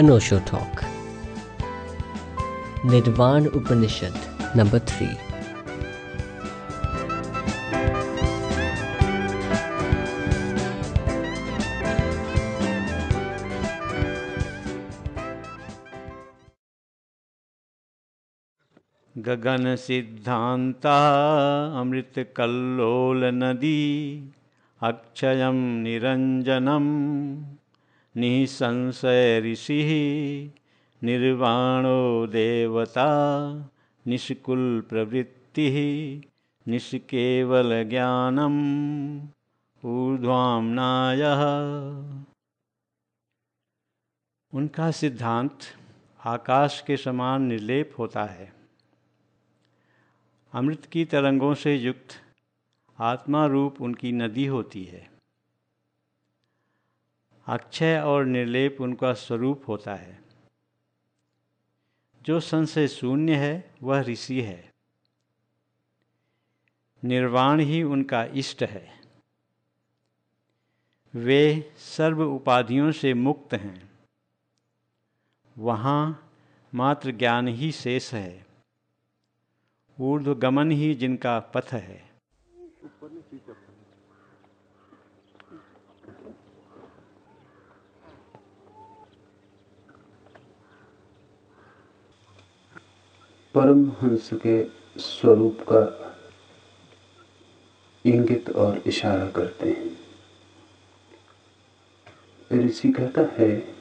अनोशो talk Nirvana Upanishad number three गगन सिद्धांता अमृत कल्लोल नदी अक्षय निरंजनम। निसंशय ऋषि, निर्वाणो देवता, निष्कुल प्रवृत्ति निष्केवल ज्ञानम ऊर्ध्वामनाय उनका सिद्धांत आकाश के समान निर्लेप होता है। अमृत की तरंगों से युक्त आत्मा रूप उनकी नदी होती है। अक्षय और निर्लेप उनका स्वरूप होता है। जो संशय शून्य है, वह ऋषि है। निर्वाण ही उनका इष्ट है। वे सर्व उपाधियों से मुक्त हैं। वहाँ मात्र ज्ञान ही शेष है। ऊर्ध्व गमन ही जिनका पथ है। परमहंस के स्वरूप का इंगित और इशारा करते हैं। ऋषि कहता है,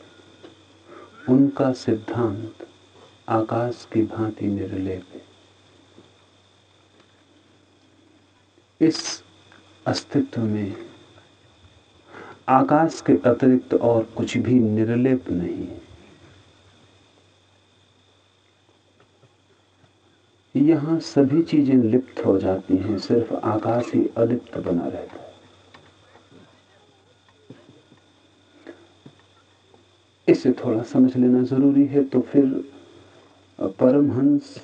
उनका सिद्धांत आकाश की भांति निर्लेप है। इस अस्तित्व में आकाश के अतिरिक्त और कुछ भी निर्लेप नहीं है। यहाँ सभी चीज़ें लिप्त हो जाती हैं, सिर्फ़ आकाश ही अलिप्त बना रहता है। इसे थोड़ा समझ लेना ज़रूरी है तो फिर परमहंस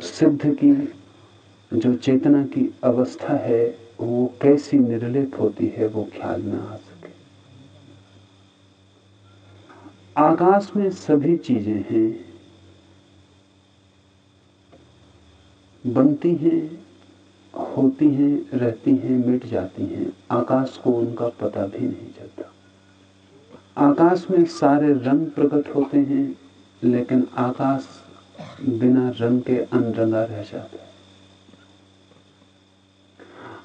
सिद्ध की जो चेतना की अवस्था है, वो कैसी निर्लिप होती है, वो ख्याल में आ सके। आकाश में सभी चीज़ें हैं बनती हैं, होती हैं, रहती हैं, मिट जाती हैं। आकाश को उनका पता भी नहीं चलता। आकाश में सारे रंग प्रकट होते हैं, लेकिन आकाश बिना रंग के अनरंगा रह जाता है।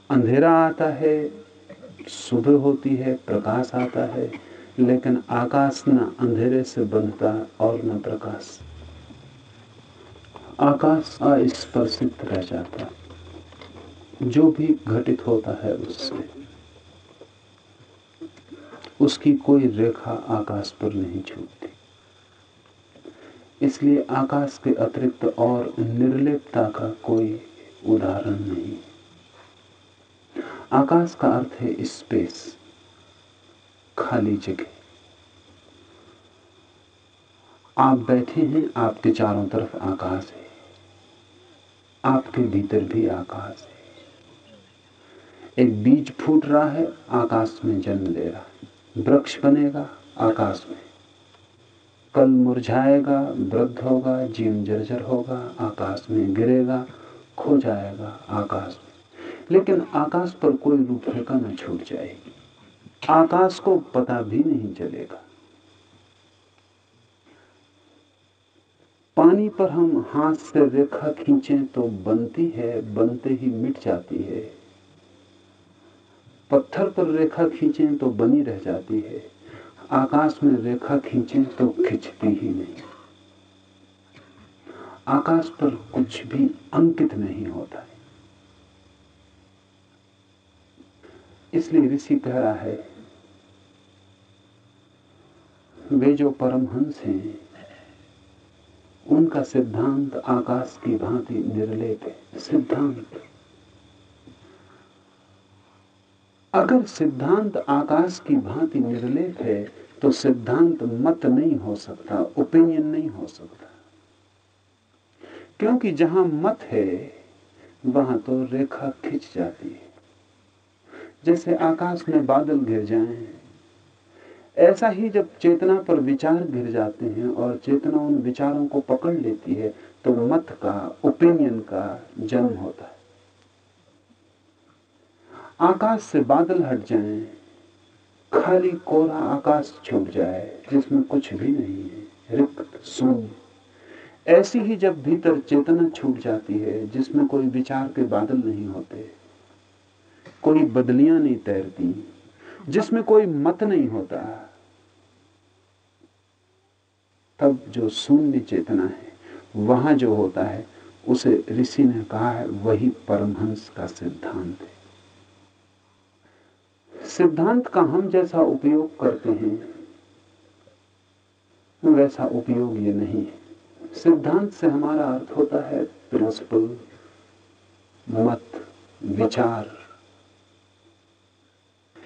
अंधेरा आता है, सुबह होती है, प्रकाश आता है, लेकिन आकाश न अंधेरे से बनता और न प्रकाश। आकाश अस्पर्शित रह जाता जो भी घटित होता है उससे। उसकी कोई रेखा आकाश पर नहीं छूटती इसलिए आकाश के अतिरिक्त और निर्लिपता का कोई उदाहरण नहीं। आकाश का अर्थ है स्पेस खाली जगह। आप बैठे हैं, आपके चारों तरफ़ आकाश है। आपके भीतर भी आकाश है। एक बीज फूट रहा है, आकाश में जन्म ले रहा है। वृक्ष बनेगा, आकाश में। कल मुरझाएगा, वृद्ध होगा जीवन जर्जर होगा, आकाश में गिरेगा, खो जाएगा, आकाश में। लेकिन आकाश पर कोई रूपरेखा न छूट जाएगी। आकाश को पता भी नहीं चलेगा। पानी पर हम हाथ से रेखा खींचें तो बनती है, बनते ही मिट जाती है। पत्थर पर रेखा खींचें तो बनी रह जाती है। आकाश में रेखा खींचें तो खिंचती ही नहीं। आकाश पर कुछ भी अंकित नहीं होता है। इसलिए ऋषि कह रहा है, वे जो परमहंस हैं उनका सिद्धांत आकाश की भांति निर्लेप है। सिद्धांत। अगर सिद्धांत आकाश की भांति निर्लेप है तो सिद्धांत मत नहीं हो सकता ओपिनियन नहीं हो सकता। क्योंकि जहाँ मत है वहाँ तो रेखा खिंच जाती है। जैसे आकाश में बादल घिर जाएँ, ऐसा ही जब चेतना पर विचार गिर जाते हैं और चेतना उन विचारों को पकड़ लेती है तो मत का ओपिनियन का जन्म होता है। आकाश से बादल हट जाएँ, खाली कोरा आकाश छूट जाए जिसमें कुछ भी नहीं है रिक्त शून्य। ऐसी ही जब भीतर चेतना छूट जाती है जिसमें कोई विचार के बादल नहीं होते कोई बदलियाँ नहीं तैरती जिसमें कोई मत नहीं होता, तब जो शून्य चेतना है, वहाँ जो होता है, उसे ऋषि ने कहा है, वही परमहंस का सिद्धांत है। सिद्धांत का हम जैसा उपयोग करते हैं, वैसा उपयोग ये नहीं है। सिद्धांत से हमारा अर्थ होता है प्रिंसिपल मत, विचार।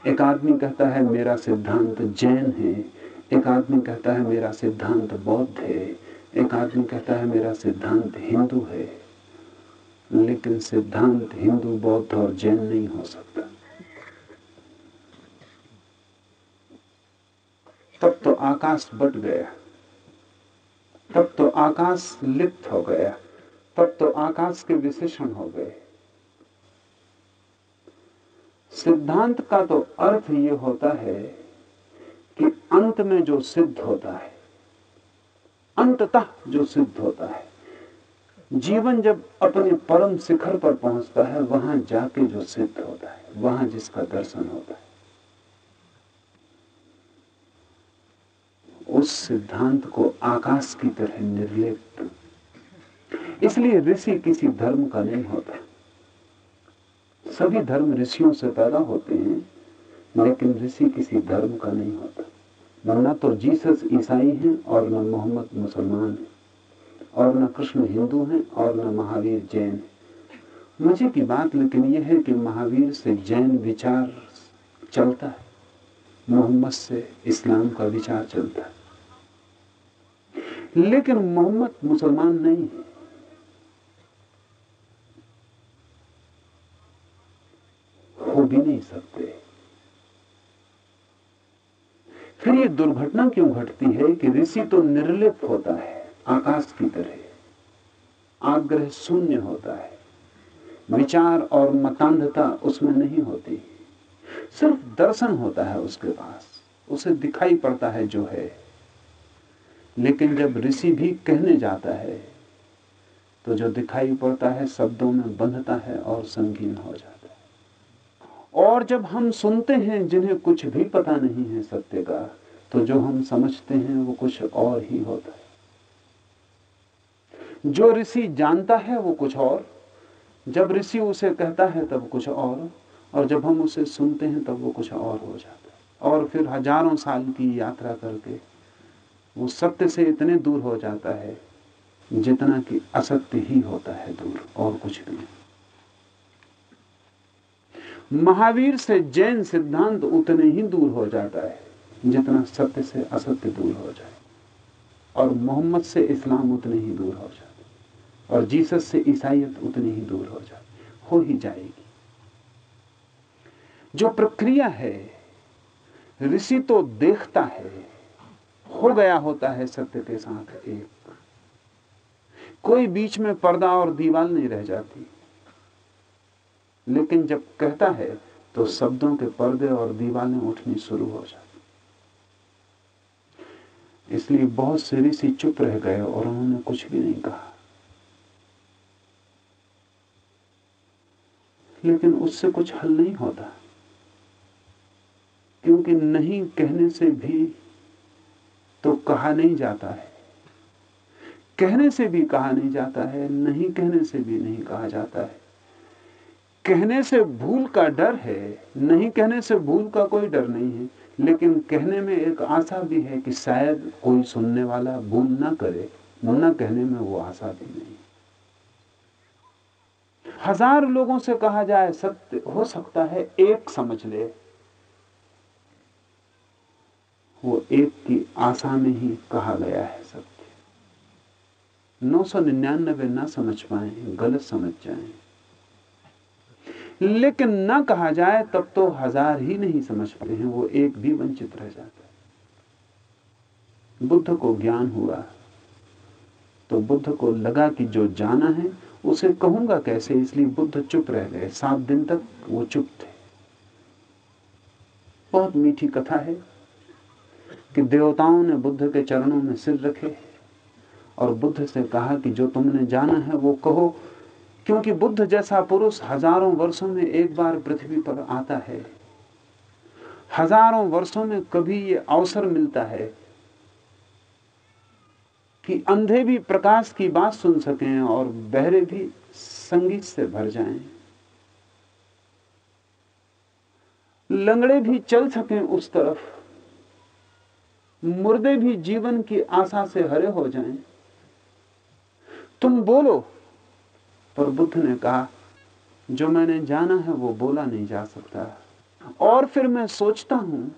एक आदमी कहता है, मेरा सिद्धांत जैन है। एक आदमी कहता है, मेरा सिद्धांत बौद्ध है। एक आदमी कहता है, मेरा सिद्धांत हिंदू है। लेकिन सिद्धांत हिंदू, बौद्ध और जैन नहीं हो सकता। तब तो आकाश बट गया। तब तो आकाश लिप्त हो गया। तब तो आकाश के विशेषण हो गए। सिद्धांत का तो अर्थ ये होता है कि अंत में जो सिद्ध होता है, अंततः जो सिद्ध होता है, जीवन जब अपने परम शिखर पर पहुँचता है, वहाँ जाके जो सिद्ध होता है, वहाँ जिसका दर्शन होता है। उस सिद्धांत को आकाश की तरह निर्लिप्त। इसलिए ऋषि किसी धर्म का नहीं होता। सभी धर्म ऋषियों से पैदा होते हैं, लेकिन ऋषि किसी धर्म का नहीं होता। न तो जीसस ईसाई हैं और न मोहम्मद मुसलमान है, और न कृष्ण हिंदू हैं और न महावीर जैन है। मज़े की बात लेकिन यह है कि महावीर से जैन विचार चलता है, मोहम्मद से इस्लाम का विचार चलता है। लेकिन मोहम्मद मुसलमान नहीं है। भी नहीं सकते। फिर ये दुर्घटना क्यों घटती है कि ऋषि तो निर्लिप्त होता है, आकाश की तरह। आग्रह शून्य होता है। विचार और मतांधता उसमें नहीं होती। सिर्फ़ दर्शन होता है उसके पास। उसे दिखाई पड़ता है जो है। लेकिन जब ऋषि भी कहने जाता है तो जो दिखाई पड़ता है, शब्दों में बंधता है और संगीन हो जाता है। और जब हम सुनते हैं जिन्हें कुछ भी पता नहीं है सत्य का तो जो हम समझते हैं वो कुछ और ही होता है। जो ऋषि जानता है वो कुछ और, जब ऋषि उसे कहता है तब कुछ और और जब हम उसे सुनते हैं तब वो कुछ और हो जाता है। और फिर हज़ारों साल की यात्रा करके वो सत्य से इतने दूर हो जाता है जितना कि असत्य ही होता है दूर और कुछ भी महावीर से जैन सिद्धांत उतने ही दूर हो जाता है, जितना सत्य से असत्य दूर हो जाए। और मोहम्मद से इस्लाम उतने ही दूर हो जाते और जीसस से ईसाइत उतनी ही दूर हो जाती हो ही जाएगी। जो प्रक्रिया है, ऋषि तो देखता है, हो गया होता है सत्य के साथ एक। कोई बीच में पर्दा और दीवाल नहीं रह जाती। लेकिन जब कहता है तो शब्दों के पर्दे और दीवालें उठनी शुरू हो जाती। इसलिए बहुत से ऋषि चुप रह गए और उन्होंने कुछ भी नहीं कहा। लेकिन उससे कुछ हल नहीं होता, क्योंकि नहीं कहने से भी तो कहा नहीं जाता है। कहने से भी कहा नहीं जाता है, नहीं कहने से भी नहीं कहा जाता है। कहने से भूल का डर है, नहीं कहने से भूल का कोई डर नहीं है, लेकिन कहने में एक आशा भी है कि शायद कोई सुनने वाला भूल ना करे, न कहने में वो आशा भी नहीं। हज़ार लोगों से कहा जाए, सत्य हो सकता है, एक समझ ले। वो एक की आशा में ही कहा गया है सत्य। नौ सौ निन्यानबे ना समझ पाए, गलत समझ जाए। लेकिन ना कहा जाए, तब तो हज़ार ही नहीं समझते हैं, वो एक भी वंचित रह जाता है। बुद्ध को ज्ञान हुआ तो बुद्ध को लगा कि जो जाना है, उसे कहूँगा कैसे? इसलिए बुद्ध चुप रह गए। सात दिन तक वो चुप थे। बहुत मीठी कथा है कि देवताओं ने बुद्ध के चरणों में सिर रखे और बुद्ध से कहा कि जो तुमने जाना है, वो कहो क्योंकि बुद्ध जैसा पुरुष हज़ारों वर्षों में एक बार पृथ्वी पर आता है। हज़ारों वर्षों में कभी ये अवसर मिलता है कि अंधे भी प्रकाश की बात सुन सकें और बहरे भी संगीत से भर जाएँ। लंगड़े भी चल सकें उस तरफ़, मुर्दे भी जीवन की आशा से हरे हो जाएँ। तुम बोलो पर बुद्ध ने कहा, जो मैंने जाना है, वो बोला नहीं जा सकता। और फिर मैं सोचता हूँ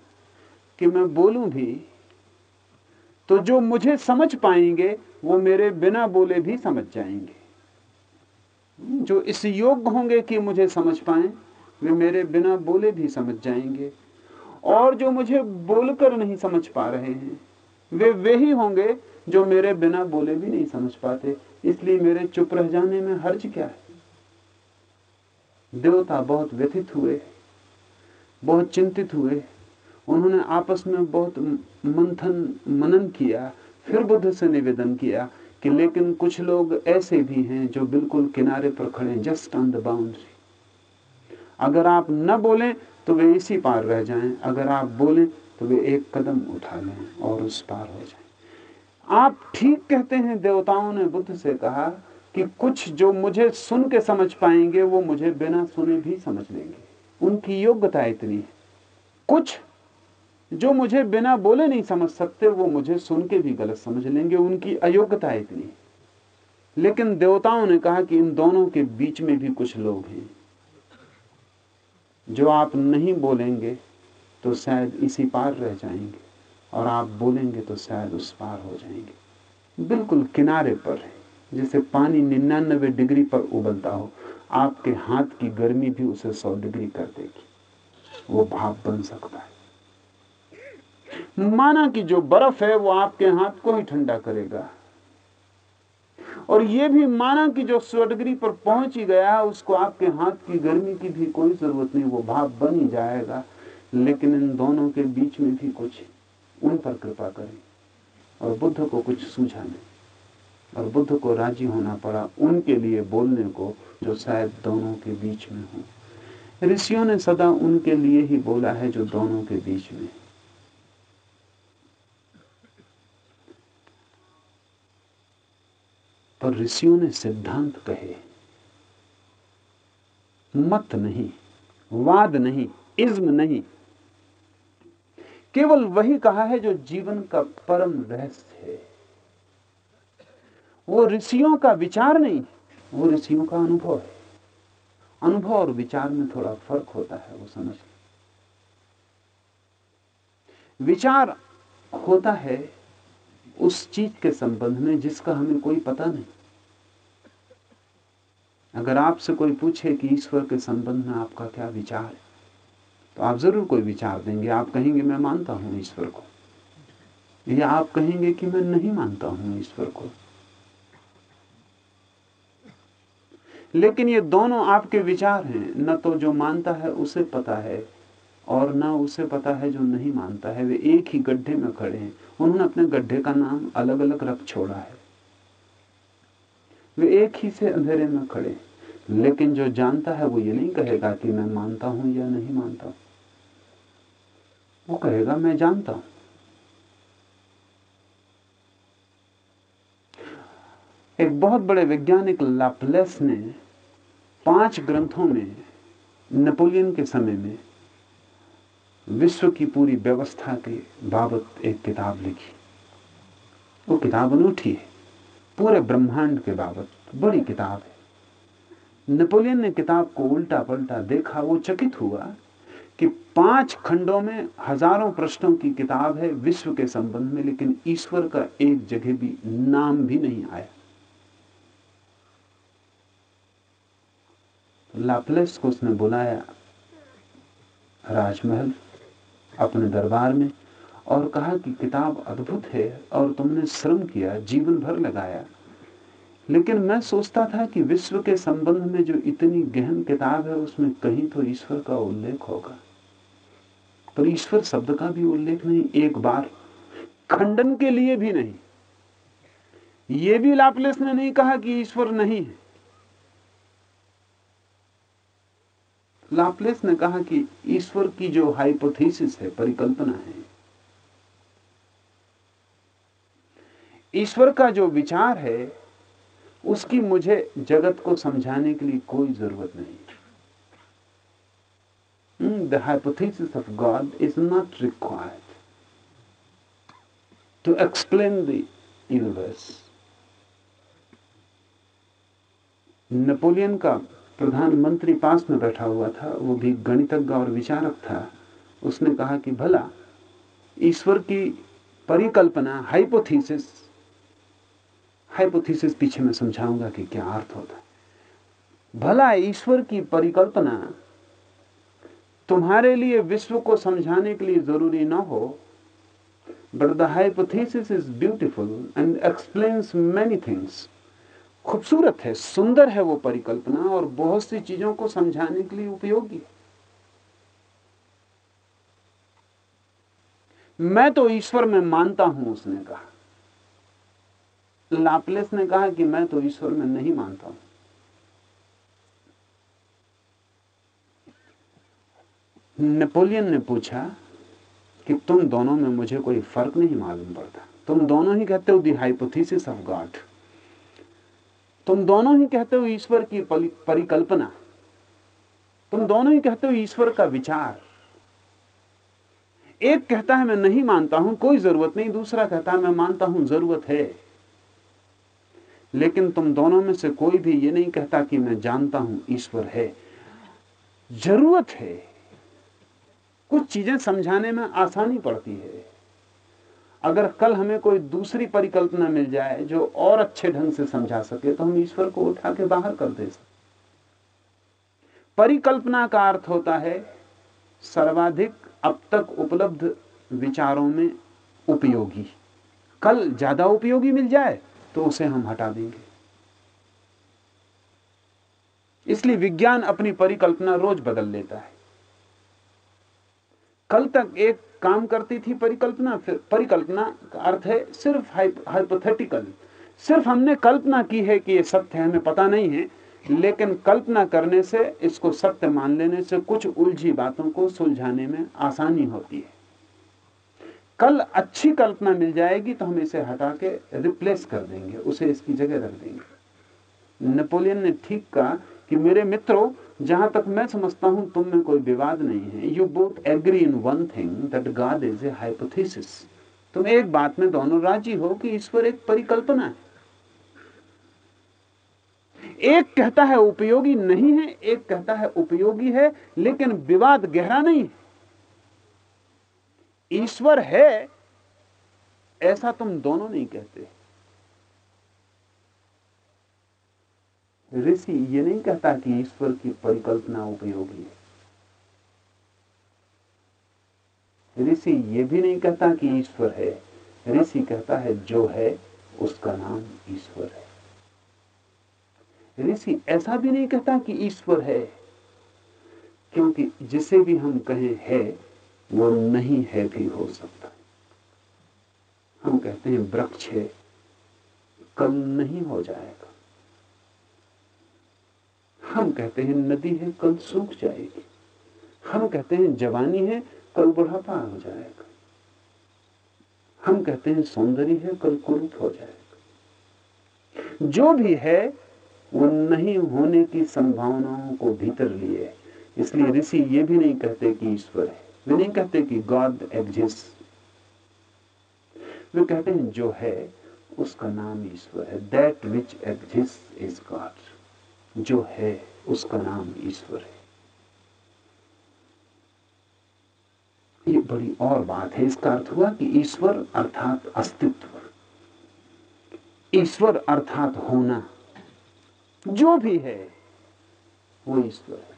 कि मैं बोलूँ भी तो जो मुझे समझ पाएँगे, वो मेरे बिना बोले भी समझ जाएँगे। जो इस योग्य होंगे कि मुझे समझ पाए, वे मेरे बिना बोले भी समझ जाएँगे। और जो मुझे बोलकर नहीं समझ पा रहे हैं, वे वे ही होंगे जो मेरे बिना बोले भी नहीं समझ पाते। इसलिए मेरे चुप रह जाने में हर्ज क्या है? देवता बहुत व्यथित हुए, बहुत चिंतित हुए। उन्होंने आपस में बहुत मंथन, मनन किया, फिर बुद्ध से निवेदन किया कि लेकिन कुछ लोग ऐसे भी हैं जो बिल्कुल किनारे पर खड़े जस्ट ऑन द बाउंड्री अगर आप न बोलें तो वे इसी पार रह जाएँ। अगर आप बोलें तो वे एक कदम उठा लें और उस पार हो जाएँ। आप ठीक कहते हैं, देवताओं ने बुद्ध से कहा कि कुछ जो मुझे सुन के समझ पाएँगे, वो मुझे बिना सुने भी समझ लेंगे। उनकी योग्यता इतनी है। कुछ जो मुझे बिना बोले नहीं समझ सकते, वो मुझे सुन के भी गलत समझ लेंगे। उनकी अयोग्यता इतनी है। लेकिन देवताओं ने कहा कि इन दोनों के बीच में भी कुछ लोग हैं। जो आप नहीं बोलेंगे तो शायद इसी पार रह जाएँगे। और आप बोलेंगे तो शायद उस पार हो जाएँगे। बिल्कुल किनारे पर है, जैसे पानी निन्यानबे डिग्री पर उबलता हो, आपके हाथ की गर्मी भी उसे सौ डिग्री कर देगी। वो भाप बन सकता है। माना कि जो बर्फ़ है, वो आपके हाथ को ही ठंडा करेगा। और ये भी माना कि जो सौ डिग्री पर पहुँच ही गया है उसको आपके हाथ की गर्मी की भी कोई ज़रूरत नहीं, वो भाप बन ही जाएगा। लेकिन इन दोनों के बीच में भी कुछ उन पर कृपा करें और बुद्ध को कुछ सूझा नहीं और बुद्ध को राज़ी होना पड़ा उनके लिए बोलने को जो शायद दोनों के बीच में हो। ऋषियों ने सदा उनके लिए ही बोला है जो दोनों के बीच में। पर ऋषियों ने सिद्धांत कहे, मत नहीं, वाद नहीं, इज्म नहीं केवल वही कहा है जो जीवन का परम रहस्य है। वो ऋषियों का विचार नहीं, वो ऋषियों का अनुभव है। अनुभव और विचार में थोड़ा फ़र्क होता है, वो समझ विचार होता है उस चीज़ के संबंध में जिसका हमें कोई पता नहीं। अगर आपसे कोई पूछे कि ईश्वर के संबंध में आपका क्या विचार है तो आप ज़रूर कोई विचार देंगे। आप कहेंगे, मैं मानता हूँ ईश्वर को। या आप कहेंगे कि, मैं नहीं मानता हूँ ईश्वर को। लेकिन ये दोनों आपके विचार हैं। न तो जो मानता है, उसे पता है, और न उसे पता है जो नहीं मानता है। वे एक ही गड्ढे में खड़े हैं। उन्होंने अपने गड्ढे का नाम अलग अलग रख छोड़ा है। वे एक ही से अंधेरे में खड़े लेकिन जो जानता है, वो ये नहीं कहेगा कि, मैं मानता हूँ या नहीं मानता हूँ। वो कहेगा, मैं जानता हूँ। एक बहुत बड़े वैज्ञानिक लाप्लेस ने पाँच ग्रंथों में नेपोलियन के समय में विश्व की पूरी व्यवस्था के बाबत एक किताब लिखी। वो किताब अनूठी है। पूरे ब्रह्मांड के बाबत बड़ी किताब है। नेपोलियन ने किताब को उल्टा पलटा देखा, वो चकित हुआ कि पाँच खंडों में हज़ारों प्रश्नों की किताब है विश्व के संबंध में, लेकिन ईश्वर का एक जगह भी नाम भी नहीं आया। लाप्लेस को उसने बुलाया राजमहल अपने दरबार में और कहा कि किताब अद्भुत है और तुमने श्रम किया, जीवन भर लगाया। लेकिन मैं सोचता था कि विश्व के संबंध में जो इतनी गहन किताब है, उसमें कहीं तो ईश्वर का उल्लेख होगा। पर ईश्वर शब्द का भी उल्लेख नहीं, एक बार। खंडन के लिए भी नहीं। ये भी लापलेस ने नहीं कहा कि ईश्वर नहीं है। लापलेस ने कहा कि ईश्वर की जो हाइपोथेसिस है, परिकल्पना है, ईश्वर का जो विचार है, उसकी मुझे जगत को समझाने के लिए कोई ज़रूरत नहीं। The hypothesis of God is not required to explain the universe Napoleon का प्रधानमंत्री पास में बैठा हुआ था, वो भी गणितज्ञ और विचारक था। उसने कहा कि, भला, ईश्वर की परिकल्पना हाइपोथीसिस हाइपोथीसिस पीछे मैं समझाऊँगा कि क्या अर्थ होता है। भला ईश्वर की परिकल्पना तुम्हारे लिए विश्व को समझाने के लिए ज़रूरी ना हो but the hypothesis is beautiful and explains many things खूबसूरत है, सुंदर है वो परिकल्पना और बहुत सी चीज़ों को समझाने के लिए उपयोगी मैं तो ईश्वर में मानता हूँ, उसने कहा। लापलेस ने कहा कि मैं तो ईश्वर में नहीं मानता हूँ। नेपोलियन ने पूछा कि तुम दोनों में मुझे कोई फ़र्क नहीं मालूम पड़ता। तुम दोनों ही कहते हो दी हाइपोथेसिस ऑफ़ गॉड तुम दोनों ही कहते हो ईश्वर की परिकल्पना। तुम दोनों ही कहते हो ईश्वर का विचार। एक कहता है, मैं नहीं मानता हूँ, कोई ज़रूरत नहीं। दूसरा कहता है, मैं मानता हूँ, ज़रूरत है। लेकिन तुम दोनों में से कोई भी ये नहीं कहता कि मैं जानता हूँ ईश्वर है। ज़रूरत है। कुछ चीज़ें समझाने में आसानी पड़ती है। अगर कल हमें कोई दूसरी परिकल्पना मिल जाए जो और अच्छे ढंग से समझा सके तो हम ईश्वर को उठा के बाहर कर दे सकते परिकल्पना का अर्थ होता है, सर्वाधिक अब तक उपलब्ध विचारों में उपयोगी। कल ज़्यादा उपयोगी मिल जाए तो उसे हम हटा देंगे। इसलिए विज्ञान अपनी परिकल्पना रोज बदल लेता है। कल तक एक काम करती थी परिकल्पना, फिर परिकल्पना का अर्थ है सिर्फ़ हाइपोथेटिकल सिर्फ़ हमने कल्पना की है कि ये सत्य है, हमें पता नहीं है, लेकिन कल्पना करने से, इसको सत्य मान लेने से कुछ उलझी बातों को सुलझाने में आसानी होती है। कल अच्छी कल्पना मिल जाएगी तो हम इसे हटा के रिप्लेस कर देंगे, उसे इसकी जगह रख देंगे। नेपोलियन ने ठीक कहा कि मेरे मित्रों जहाँ तक मैं समझता हूँ, तुम में कोई विवाद नहीं है। You both agree in one thing that God is a hypothesis तुम एक बात में दोनों राज़ी हो कि ईश्वर एक परिकल्पना है। एक कहता है उपयोगी नहीं है, एक कहता है उपयोगी है, लेकिन विवाद गहरा नहीं ईश्वर है, ऐसा तुम दोनों नहीं कहते। ऋषि ये नहीं कहता कि ईश्वर की परिकल्पना उपयोगी है। ऋषि ये भी नहीं कहता कि ईश्वर है। ऋषि कहता है, जो है, उसका नाम ईश्वर है। ऋषि ऐसा भी नहीं कहता कि ईश्वर है, क्योंकि जिसे भी हम कहें है, वो नहीं है भी हो सकता। हम कहते हैं, वृक्ष है कल नहीं हो जाएगा। हम कहते हैं नदी है, कल सूख जाएगी। हम कहते हैं जवानी है, कल बुढ़ापा हो जाएगा। हम कहते हैं सौंदर्य है, कल कुरूप हो जाएगा। जो भी है, वो नहीं होने की संभावनाओं को भीतर लिए। इसलिए ऋषि ये भी नहीं कहते कि ईश्वर है। वे नहीं कहते कि गॉड एग्जिस्ट। वे कहते हैं जो है, उसका नाम ईश्वर है। That which exist is God जो है उसका नाम ईश्वर है। ये बड़ी और बात है। इसका अर्थ हुआ कि ईश्वर अर्थात अस्तित्व। ईश्वर अर्थात होना, जो भी है, वो ईश्वर है।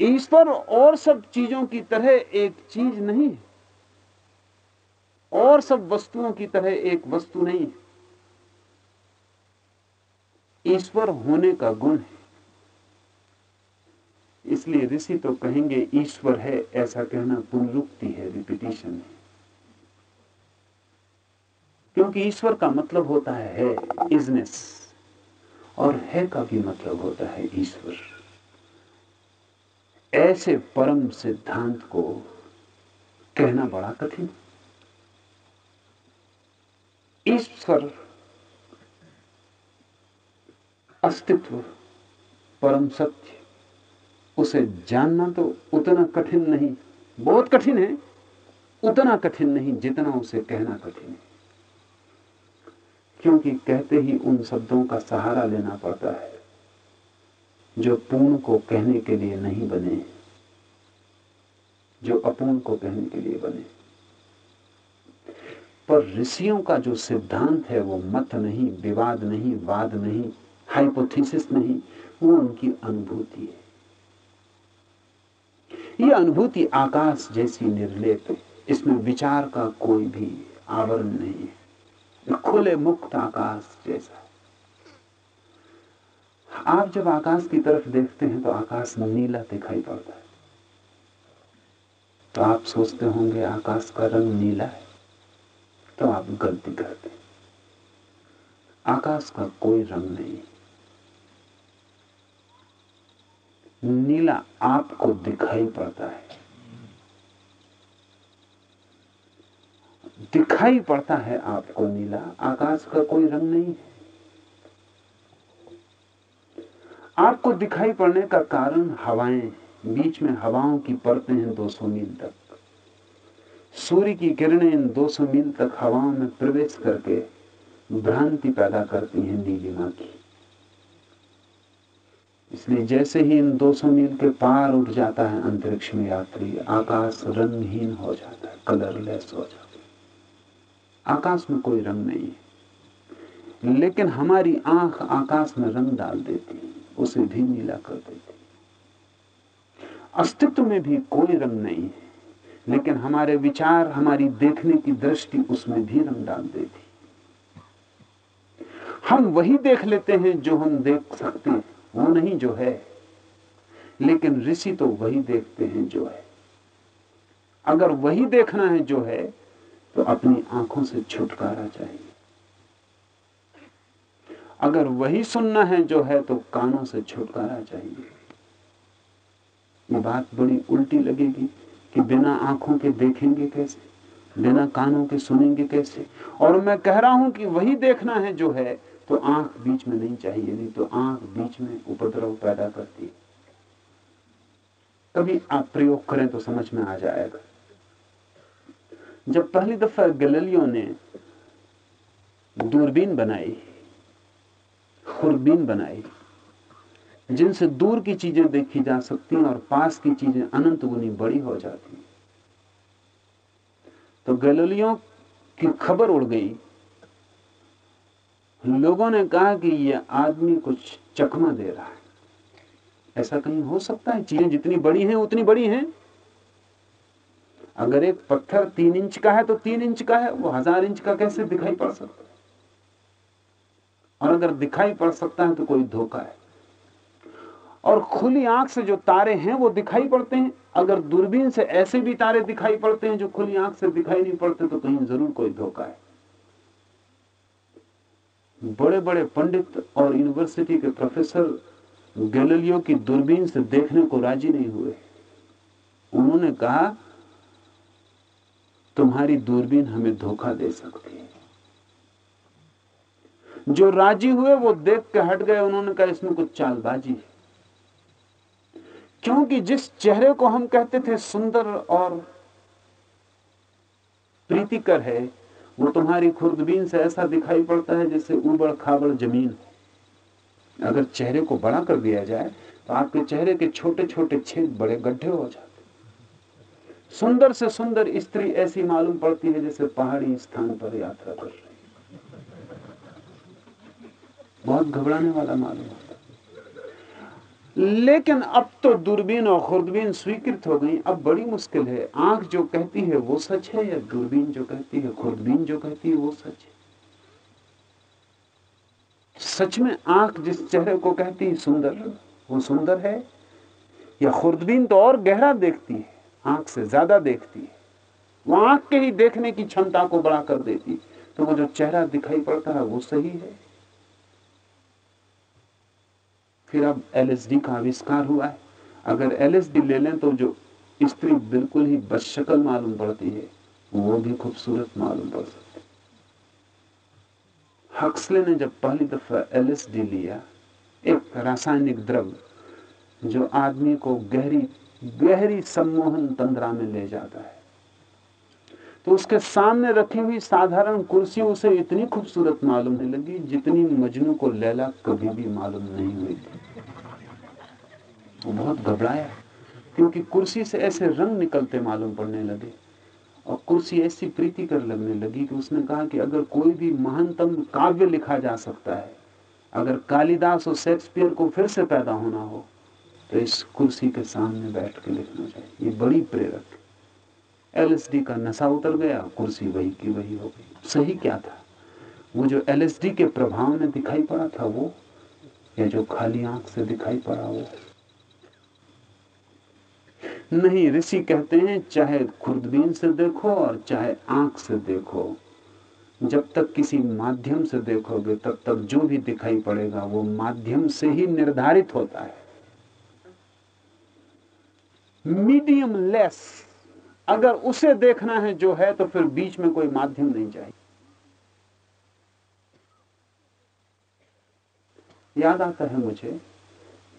ईश्वर और सब चीज़ों की तरह एक चीज़ नहीं है। और सब वस्तुओं की तरह एक वस्तु नहीं है। ईश्वर होने का गुण है। इसलिए ऋषि तो कहेंगे ईश्वर है ऐसा कहना पुनरुक्ति है रिपीटिशन है। क्योंकि ईश्वर का मतलब होता है, है इजनेस और है का भी मतलब होता है ईश्वर। ऐसे परम सिद्धांत को कहना बड़ा कठिन। ईश्वर अस्तित्व, परम सत्य। उसे जानना तो उतना कठिन नहीं, बहुत कठिन है। उतना कठिन नहीं जितना उसे कहना कठिन है। क्योंकि कहते ही उन शब्दों का सहारा लेना पड़ता है, जो पूर्ण को कहने के लिए नहीं बने, जो अपूर्ण को कहने के लिए बने। पर ऋषियों का जो सिद्धांत है, वो मत नहीं, विवाद नहीं, वाद नहीं हाइपोथेसिस नहीं, वो उनकी अनुभूति है। ये अनुभूति आकाश जैसी निर्लेप है, इसमें विचार का कोई भी आवरण नहीं है। खुले मुक्त आकाश जैसा आप जब आकाश की तरफ़ देखते हैं तो आकाश नीला दिखाई पड़ता है। तो आप सोचते होंगे, आकाश का रंग नीला है। तो आप गलती करते आकाश का कोई रंग नहीं नीला आपको दिखाई पड़ता है। दिखाई पड़ता है आपको नीला। आकाश का कोई रंग नहीं है। आपको दिखाई पड़ने का कारण हवाएँ। बीच में हवाओं की परतें हैं 200 मील तक। सूर्य की किरणें इन 200 मील तक हवाओं में प्रवेश करके भ्रांति पैदा करती हैं नीलिमा की। इसलिए जैसे ही इन 200 मील के पार उठ जाता है अंतरिक्ष में यात्री, आकाश रंगहीन हो जाता है कलरलेस हो जाता है। आकाश में कोई रंग नहीं है। लेकिन हमारी आँख आकाश में रंग डाल देती है, उसे भी नीला कर देती अस्तित्व में भी कोई रंग नहीं है, लेकिन हमारे विचार, हमारी देखने की दृष्टि उसमें भी रंग डाल देती हम वही देख लेते हैं जो हम देख सकते हैं। वो नहीं जो है, लेकिन ऋषि तो वही देखते हैं जो है। अगर वही देखना है जो है तो अपनी आँखों से छुटकारा चाहिए। अगर वही सुनना है जो है तो कानों से छुटकारा चाहिए। ये बात बड़ी उल्टी लगेगी कि बिना आँखों के देखेंगे कैसे, बिना कानों के सुनेंगे कैसे। और मैं कह रहा हूँ कि वही देखना है जो है तो आँख बीच में नहीं चाहिए, नहीं तो आँख बीच में उपद्रव पैदा करती है। कभी आप प्रयोग करें तो समझ में आ जाएगा। जब पहली दफ़ा गलेलियो ने दूरबीन बनाई, खुरबीन बनाई, जिनसे दूर की चीज़ें देखी जा सकती हैं और पास की चीज़ें अनंत गुनी बड़ी हो जाती तो गैलोलियों की खबर उड़ गई लोगों ने कहा कि यह आदमी कुछ चकमा दे रहा है। ऐसा कहीं हो सकता है? चीज़ें जितनी बड़ी हैं, उतनी बड़ी हैं। अगर एक पत्थर तीन इंच का है तो तीन इंच का है। वो हज़ार इंच का कैसे दिखाई पड़ सकता है? और अगर दिखाई पड़ सकता है तो कोई धोखा है। और खुली आँख से जो तारे हैं, वो दिखाई पड़ते हैं। अगर दूरबीन से ऐसे भी तारे दिखाई पड़ते हैं, जो खुली आँख से दिखाई नहीं पड़ते तो कहीं ज़रूर कोई धोखा है। बड़े बड़े पंडित और यूनिवर्सिटी के प्रोफेसर गैलिलियो की दूरबीन से देखने को राज़ी नहीं हुए। उन्होंने कहा, तुम्हारी दूरबीन हमें धोखा दे सकती है। जो राज़ी हुए, वो देख के हट गए। उन्होंने कहा, इसमें कुछ चालबाजी है। क्योंकि जिस चेहरे को हम कहते थे सुंदर और प्रीतिकर है वो तुम्हारी खुर्दबीन से ऐसा दिखाई पड़ता है जैसे उबड़ खाबड़ ज़मीन अगर चेहरे को बड़ा कर दिया जाए तो आपके चेहरे के छोटे छोटे छेद बड़े गड्ढे हो जाते सुंदर से सुंदर स्त्री ऐसी मालूम पड़ती है जैसे पहाड़ी स्थान पर यात्रा कर रही बहुत घबराने वाला मालूम होता लेकिन अब तो दूरबीन और खुर्दबीन स्वीकृत हो गई। अब बड़ी मुश्किल है। आँख जो कहती है वो सच है या दूरबीन जो कहती है, खुर्दबीन जो कहती है वो सच है? सच में आँख जिस चेहरे को कहती है सुंदर, वो सुंदर है? या खुर्दबीन तो और गहरा देखती है, आँख से ज़्यादा देखती है? वो आँख के ही देखने की क्षमता को बड़ा कर देती तो वो जो चेहरा दिखाई पड़ता है वो सही है? फिर अब एलएसडी का आविष्कार हुआ है। अगर एलएसडी ले लें तो जो स्त्री बिल्कुल ही बदशकल मालूम पड़ती है, वो भी खूबसूरत मालूम पड़ सकती हक्सले ने जब पहली दफ़ा एलएसडी लिया, एक रासायनिक द्रव्य जो आदमी को गहरी गहरी सम्मोहन तंद्रा में ले जाता है। तो उसके सामने रखी हुई साधारण कुर्सी उसे इतनी खूबसूरत मालूम नहीं लगी जितनी मजनू को लैला कभी भी मालूम नहीं हुई थी। वो बहुत घबराया, क्योंकि कुर्सी से ऐसे रंग निकलते मालूम पड़ने लगे और कुर्सी ऐसी प्रीति कर लगने लगी कि उसने कहा कि अगर कोई भी महानतम काव्य लिखा जा सकता है, अगर कालिदास और शेक्सपियर को फिर से पैदा होना हो तो इस कुर्सी के सामने बैठ के लिखना चाहिए। ये बड़ी प्रेरक एलएसडी का नशा उतर गया, कुर्सी वही की वही हो गई। सही क्या था? वो जो एलएसडी के प्रभाव में दिखाई पड़ा था वो, या जो खाली आँख से दिखाई पड़ा वो? नहीं, ऋषि कहते हैं, चाहे खुर्दबीन से देखो और चाहे आँख से देखो। जब तक किसी माध्यम से देखोगे, तब तक जो भी दिखाई पड़ेगा, वो माध्यम से ही निर्धारित होता है। Medium less. अगर उसे देखना है जो है तो फिर बीच में कोई माध्यम नहीं चाहिए। याद आता है मुझे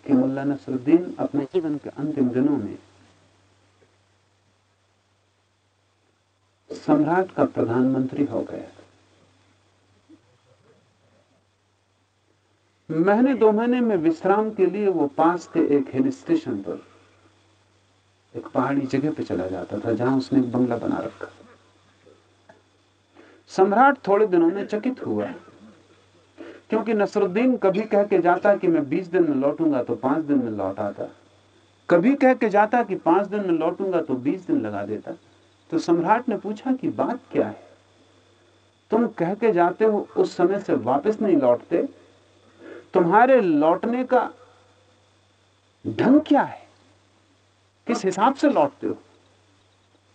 कि मुल्ला नसरुद्दीन अपने जीवन के अंतिम दिनों में सम्राट का प्रधानमंत्री हो गया। महीने दो महीने में विश्राम के लिए वो पास के एक हिल स्टेशन पर एक पहाड़ी जगह पे चला जाता था जहाँ उसने एक बंगला बना रखा सम्राट थोड़े दिनों में चकित हुआ। क्योंकि नसरुद्दीन कभी कह के जाता कि मैं बीस दिन में लौटूँगा तो पाँच दिन में लौट आता। कभी कह के जाता कि पाँच दिन में लौटूँगा तो बीस दिन लगा देता। तो सम्राट ने पूछा कि बात क्या है? तुम कह के जाते हो उस समय से वापस नहीं लौटते? तुम्हारे लौटने का ढंग क्या है? किस हिसाब से लौटते हो?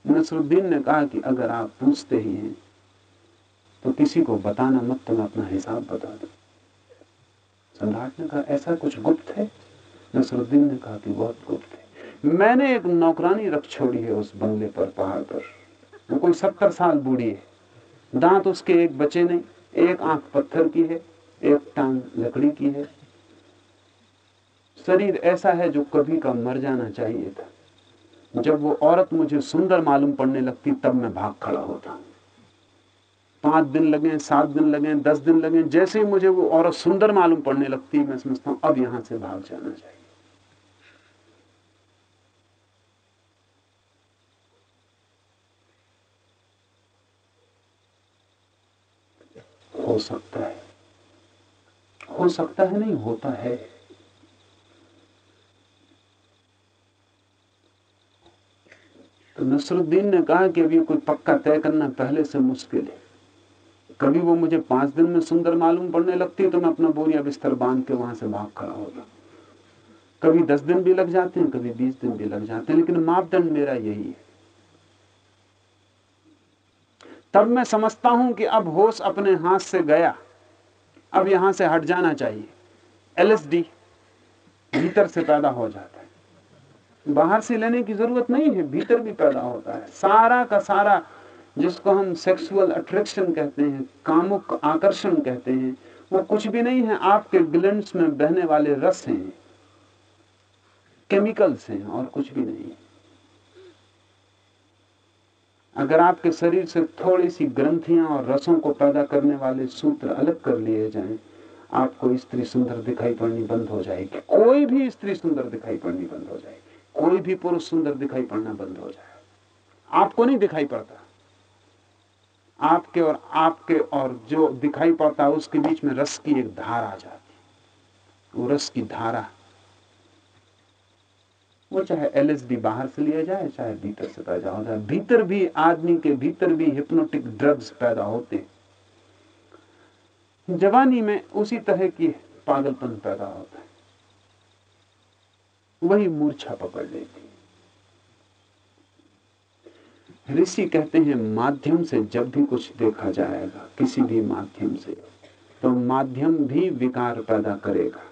नसरुद्दीन ने कहा कि अगर आप पूछते ही हैं तो किसी को बताना मत, तुम अपना हिसाब बता दो। सम्राट ने कहा, ऐसा कुछ गुप्त है? नसरुद्दीन ने कहा कि बहुत गुप्त है। मैंने एक नौकरानी रख छोड़ी है उस बंगले पर पहाड़ पर। वो कोई सत्तर साल बूढ़ी है। दांत उसके एक बचे नहीं। एक आँख पत्थर की है, एक टांग लकड़ी की है। शरीर ऐसा है जो कभी का मर जाना चाहिए था। जब वो औरत मुझे सुंदर मालूम पड़ने लगती, तब मैं भाग खड़ा होता। पाँच दिन लगे, सात दिन लगे, दस दिन लगे, जैसे ही मुझे वो औरत सुंदर मालूम पड़ने लगती, मैं समझता हूँ, अब यहाँ से भाग जाना चाहिए। हो सकता है। हो सकता है नहीं, होता है। तो नसरुद्दीन ने कहा कि अभी कोई पक्का तय करना पहले से मुश्किल है। कभी वो मुझे पाँच दिन में सुंदर मालूम पड़ने लगती है तो मैं अपना बोरिया बिस्तर बाँध के वहाँ से भाग खड़ा होगा कभी दस दिन भी लग जाते हैं, कभी बीस दिन भी लग जाते हैं, लेकिन मापदंड मेरा यही है। तब मैं समझता हूँ कि अब होश अपने हाथ से गया। अब यहाँ से हट जाना चाहिए। एलएसडी भीतर से पैदा हो जाता है। बाहर से लेने की ज़रूरत नहीं है भीतर भी पैदा होता है। सारा का सारा जिसको हम सेक्सुअल अट्रैक्शन कहते हैं कामुक आकर्षण कहते हैं वो कुछ भी नहीं है आपके ग्लैंड्स में बहने वाले रस हैं केमिकल्स हैं और कुछ भी नहीं। अगर आपके शरीर से थोड़ी सी ग्रंथियाँ और रसों को पैदा करने वाले सूत्र अलग कर लिए जाएँ, आपको स्त्री सुंदर दिखाई पड़नी बंद हो जाएगी। कोई भी स्त्री सुंदर दिखाई पड़नी बंद हो जाएगी। कोई भी पुरुष सुंदर दिखाई पड़ना बंद हो जाए। आपको नहीं दिखाई पड़ता। आपके और आपके और जो दिखाई पड़ता है, उसके बीच में रस की एक धार आ जाती वो रस की धारा, वो चाहे एलएसडी बाहर से लिया जाए, चाहे भीतर से पैदा हो जाए, भीतर भी आदमी के भीतर भी हिप्नोटिक ड्रग्स पैदा होते जवानी में उसी तरह की पागलपन पैदा होता है। वही मूर्छा पकड़ लेती ऋषि कहते हैं, माध्यम से जब भी कुछ देखा जाएगा, किसी भी माध्यम से तो माध्यम भी विकार पैदा करेगा।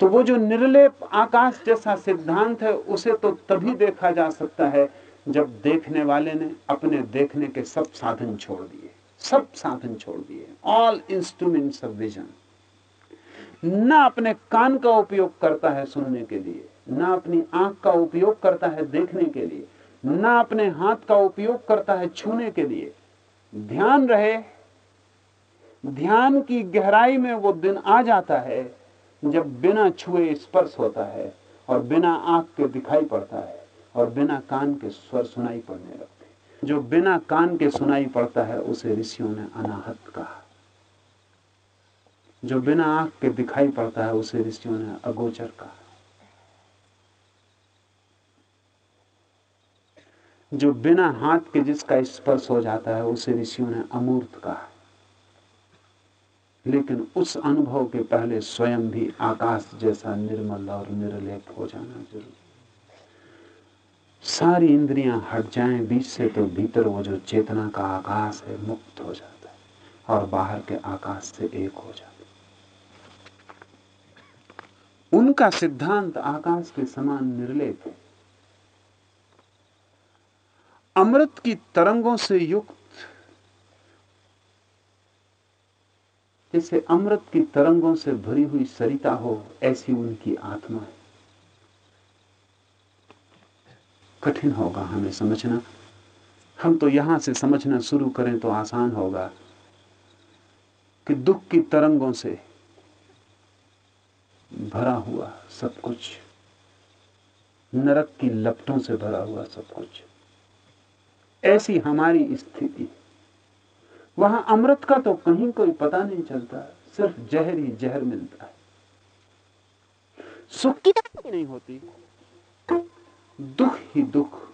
तो वो जो निर्लेप आकाश जैसा सिद्धांत है, उसे तो तभी देखा जा सकता है, जब देखने वाले ने अपने देखने के सब साधन छोड़ दिए। सब साधन छोड़ दिए। ऑल इंस्ट्रूमेंट्स ऑफ़ विजन न अपने कान का उपयोग करता है सुनने के लिए, ना अपनी आँख का उपयोग करता है देखने के लिए, ना अपने हाथ का उपयोग करता है छूने के लिए। ध्यान रहे, ध्यान की गहराई में वो दिन आ जाता है जब बिना छुए स्पर्श होता है और बिना आँख के दिखाई पड़ता है और बिना कान के स्वर सुनाई पड़ने लगते जो बिना कान के सुनाई पड़ता है, उसे ऋषियों ने अनाहत कहा। जो बिना आँख के दिखाई पड़ता है, उसे ऋषियों ने अगोचर कहा। जो बिना हाथ के जिसका स्पर्श हो जाता है, उसे ऋषियों ने अमूर्त कहा। लेकिन उस अनुभव के पहले स्वयं भी आकाश जैसा निर्मल और निर्लेप हो जाना ज़रूरी सारी इंद्रियाँ हट जाएँ, बीच से तो भीतर वो जो चेतना का आकाश है, मुक्त हो जाता है और बाहर के आकाश से एक हो जाता है। उनका सिद्धांत आकाश के समान निर्लेप है। अमृत की तरंगों से युक्त, जैसे अमृत की तरंगों से भरी हुई सरिता हो, ऐसी उनकी आत्मा है। कठिन होगा हमें समझना। हम तो यहाँ से समझना शुरू करें तो आसान होगा कि दुख की तरंगों से भरा हुआ सब कुछ। नरक की लपटों से भरा हुआ सब कुछ। ऐसी हमारी स्थिति। वहाँ अमृत का तो कहीं कोई पता नहीं चलता, सिर्फ़ जहर ही जहर मिलता है। सुख की नहीं होती। दुख ही दुख।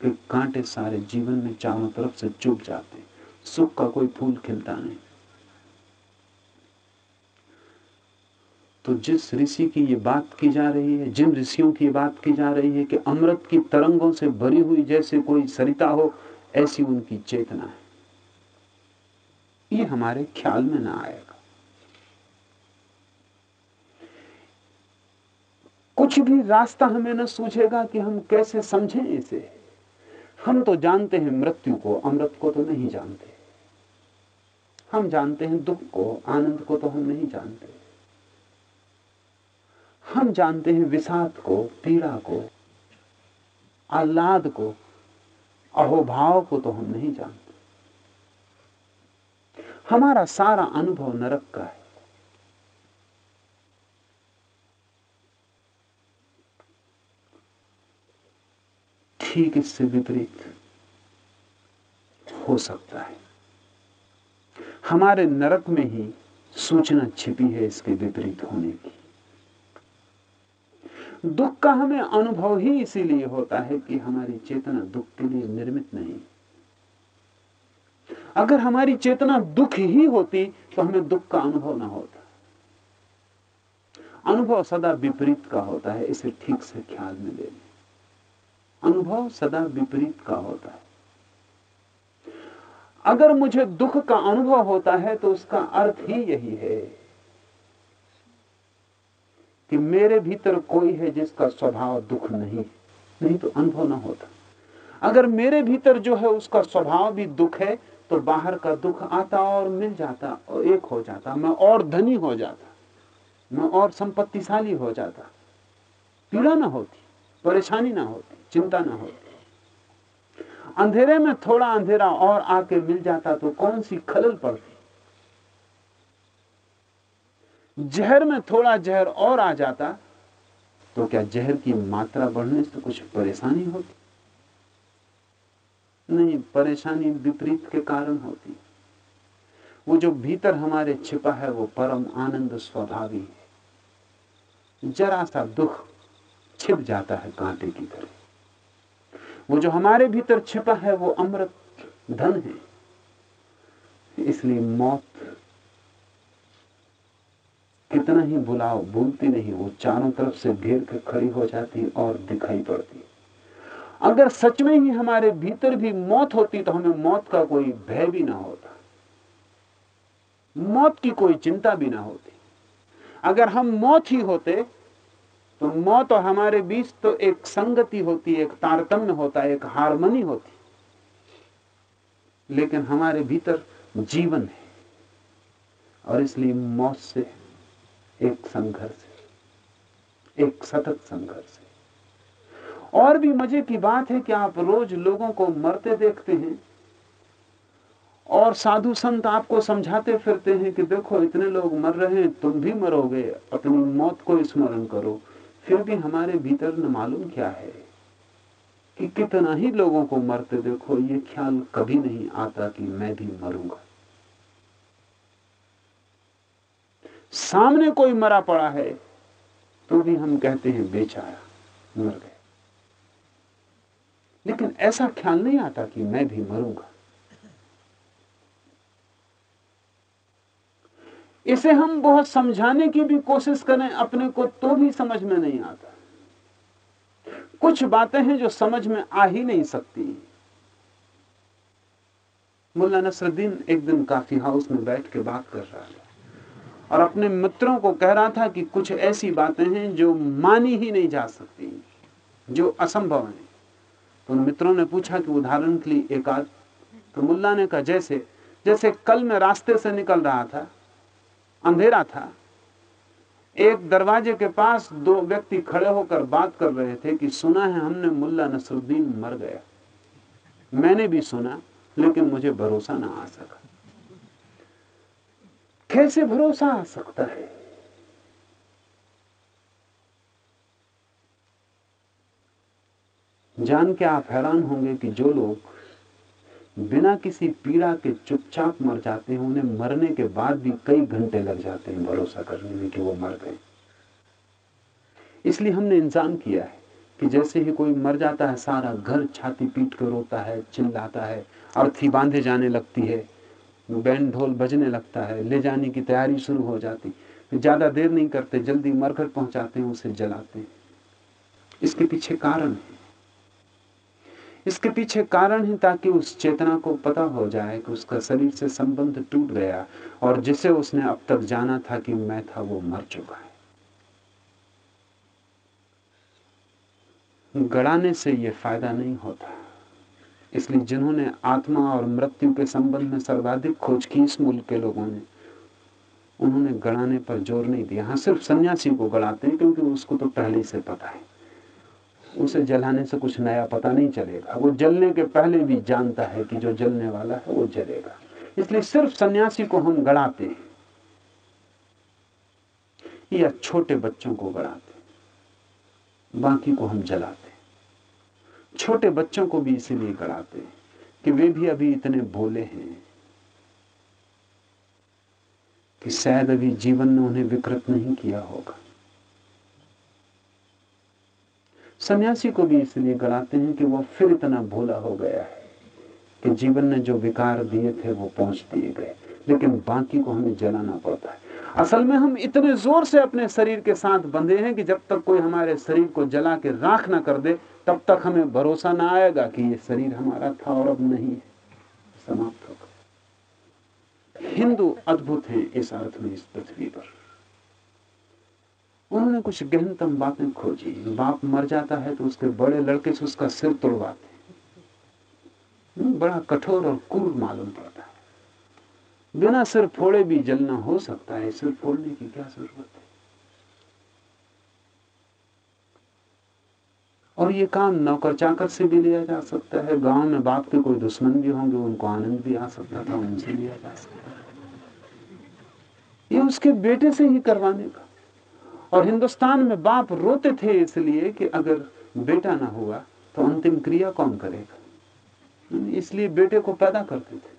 के कांटे सारे जीवन में चारों तरफ़ से चुप जाते सुख का कोई फूल खिलता नहीं। तो जिस ऋषि की ये बात की जा रही है, जिन ऋषियों की बात की जा रही है कि अमृत की तरंगों से भरी हुई जैसे कोई सरिता हो, ऐसी उनकी चेतना है। ये हमारे ख्याल में ना आएगा। कुछ भी रास्ता हमें न सूझेगा कि हम कैसे समझें इसे। हम तो जानते हैं मृत्यु को, अमृत को तो नहीं जानते। हम जानते हैं दुख को, आनंद को तो हम नहीं जानते। हम जानते हैं विषाद को, पीड़ा को, आह्लाद को, अहोभाव को तो हम नहीं जानते। हमारा सारा अनुभव नरक का है। ठीक इससे विपरीत हो सकता है। हमारे नरक में ही सूचना छिपी है इसके विपरीत होने की। दुख का हमें अनुभव ही इसीलिए होता है कि हमारी चेतना दुख के लिए निर्मित नहीं। अगर हमारी चेतना दुख ही होती तो हमें दुख का अनुभव ना होता। अनुभव सदा विपरीत का होता है, इसे ठीक से ख्याल में ले लें। अनुभव सदा विपरीत का होता है। अगर मुझे दुख का अनुभव होता है तो उसका अर्थ ही यही है। कि मेरे भीतर कोई है जिसका स्वभाव दुख नहीं नहीं तो अनुभव ना होता। अगर मेरे भीतर जो है उसका स्वभाव भी दुख है तो बाहर का दुख आता और मिल जाता और एक हो जाता। मैं और धनी हो जाता। मैं और संपत्तिशाली हो जाता। पीड़ा ना होती, परेशानी ना होती, चिंता ना होती। अंधेरे में थोड़ा अंधेरा और आके मिल जाता तो कौन सी खलल पड़ती? जहर में थोड़ा जहर और आ जाता तो क्या जहर की मात्रा बढ़ने से कुछ परेशानी होती? नहीं, परेशानी विपरीत के कारण होती। वो जो भीतर हमारे छिपा है, वो परम आनंद स्वभावी है। जरा सा दुख छिप जाता है कांटे की तरह। वो जो हमारे भीतर छिपा है, वो अमृत धन है। इसलिए मौत कितना ही बुलाओ भूलती नहीं, वो चारों तरफ़ से घेर के खड़ी हो जाती और दिखाई पड़ती। अगर सच में ही हमारे भीतर भी मौत होती तो हमें मौत का कोई भय भी ना होता। मौत की कोई चिंता भी ना होती। अगर हम मौत ही होते तो मौत और हमारे बीच तो एक संगति होती, एक तारतम्य होता, एक हारमोनी होती। लेकिन हमारे भीतर जीवन है, और इसलिए मौत से एक संघर्ष है। एक सतत संघर्ष है। और भी मज़े की बात है कि आप रोज लोगों को मरते देखते हैं और साधु संत आपको समझाते फिरते हैं कि देखो, इतने लोग मर रहे हैं, तुम भी मरोगे, अपनी मौत को स्मरण करो। फिर भी हमारे भीतर न मालूम क्या है कि कितना ही लोगों को मरते देखो, ये ख्याल कभी नहीं आता कि मैं भी मरूँगा। सामने कोई मरा पड़ा है तो भी हम कहते हैं, बेचारा मर गए लेकिन ऐसा ख्याल नहीं आता कि मैं भी मरूँगा। इसे हम बहुत समझाने की भी कोशिश करें, अपने को तो भी समझ में नहीं आता। कुछ बातें हैं जो समझ में आ ही नहीं सकती। मुल्ला नसरुद्दीन एक दिन काफ़ी हाउस में बैठ के बात कर रहा था। और अपने मित्रों को कह रहा था कि कुछ ऐसी बातें हैं जो मानी ही नहीं जा सकती, जो असंभव है। तो उन मित्रों ने पूछा कि उदाहरण के लिए एक आध तो मुल्ला ने कहा, जैसे जैसे कल मैं रास्ते से निकल रहा था, अंधेरा था, एक दरवाजे के पास दो व्यक्ति खड़े होकर बात कर रहे थे कि सुना है हमने मुल्ला नसरुद्दीन मर गया। मैंने भी सुना, लेकिन मुझे भरोसा ना आ सका। कैसे भरोसा आ सकता है? जान के आप हैरान होंगे कि जो लोग बिना किसी पीड़ा के चुपचाप मर जाते हैं, उन्हें मरने के बाद भी कई घंटे लग जाते हैं भरोसा करने में कि वो मर गए। इसलिए हमने इंतज़ाम किया है कि जैसे ही कोई मर जाता है, सारा घर छाती पीट कर रोता है, चिल्लाता है, अर्थी बांधे जाने लगती है। बैंड ढोल बजने लगता है, ले जाने की तैयारी शुरू हो जाती। ज़्यादा देर नहीं करते, जल्दी मरकर पहुंचाते हैं, उसे जलाते हैं। इसके पीछे कारण है। इसके पीछे कारण है ताकि उस चेतना को पता हो जाए कि उसका शरीर से संबंध टूट गया और जिसे उसने अब तक जाना था कि मैं था, वो मर चुका है। गड़ाने से ये फ़ायदा नहीं होता। इसलिए जिन्होंने आत्मा और मृत्यु के संबंध में सर्वाधिक खोज की इस मुल्क के लोगों ने, उन्होंने गड़ाने पर ज़ोर नहीं दिया। हाँ सिर्फ़ सन्यासी को गड़ाते हैं, क्योंकि उसको तो पहले से पता है। उसे जलाने से कुछ नया पता नहीं चलेगा। वो जलने के पहले भी जानता है कि जो जलने वाला है, वो जलेगा। इसलिए सिर्फ़ सन्यासी को हम गड़ाते हैं। या छोटे बच्चों को गड़ाते बाकी को हम जलाते छोटे बच्चों को भी इसीलिए गड़ाते कि वे भी अभी इतने भोले हैं कि शायद अभी जीवन ने उन्हें विकृत नहीं किया होगा। सन्यासी को भी इसलिए गड़ाते हैं कि वो फिर इतना भोला हो गया है कि जीवन ने जो विकार दिए थे वो पहुँच दिए गए। लेकिन बाकी को हमें जलाना पड़ता है। असल में हम इतने ज़ोर से अपने शरीर के साथ बंधे हैं कि जब तक कोई हमारे शरीर को जला के राख ना कर दे, तब तक हमें भरोसा ना आएगा कि ये शरीर हमारा था और अब नहीं है। समाप्त होगा। हिंदू अद्भुत हैं इस अर्थ में, इस पृथ्वी पर। उन्होंने कुछ गहनतम बातें खोजी। बाप मर जाता है तो उसके बड़े लड़के से उसका सिर तोड़वाते बड़ा कठोर और क्रूर मालूम पड़ता बिना सिर फोड़े भी जलना हो सकता है। सिर फोड़ने की क्या ज़रूरत है? और ये काम नौकर चाकर से भी लिया जा सकता है। गाँव में बाप के कोई दुश्मन भी होंगे, उनको आनंद भी आ सकता था, उनसे लिया जा सकता है ये उसके बेटे से ही करवाने का। और हिंदुस्तान में बाप रोते थे इसलिए कि अगर बेटा ना हुआ तो अंतिम क्रिया कौन करेगा? इसलिए बेटे को पैदा करते थे।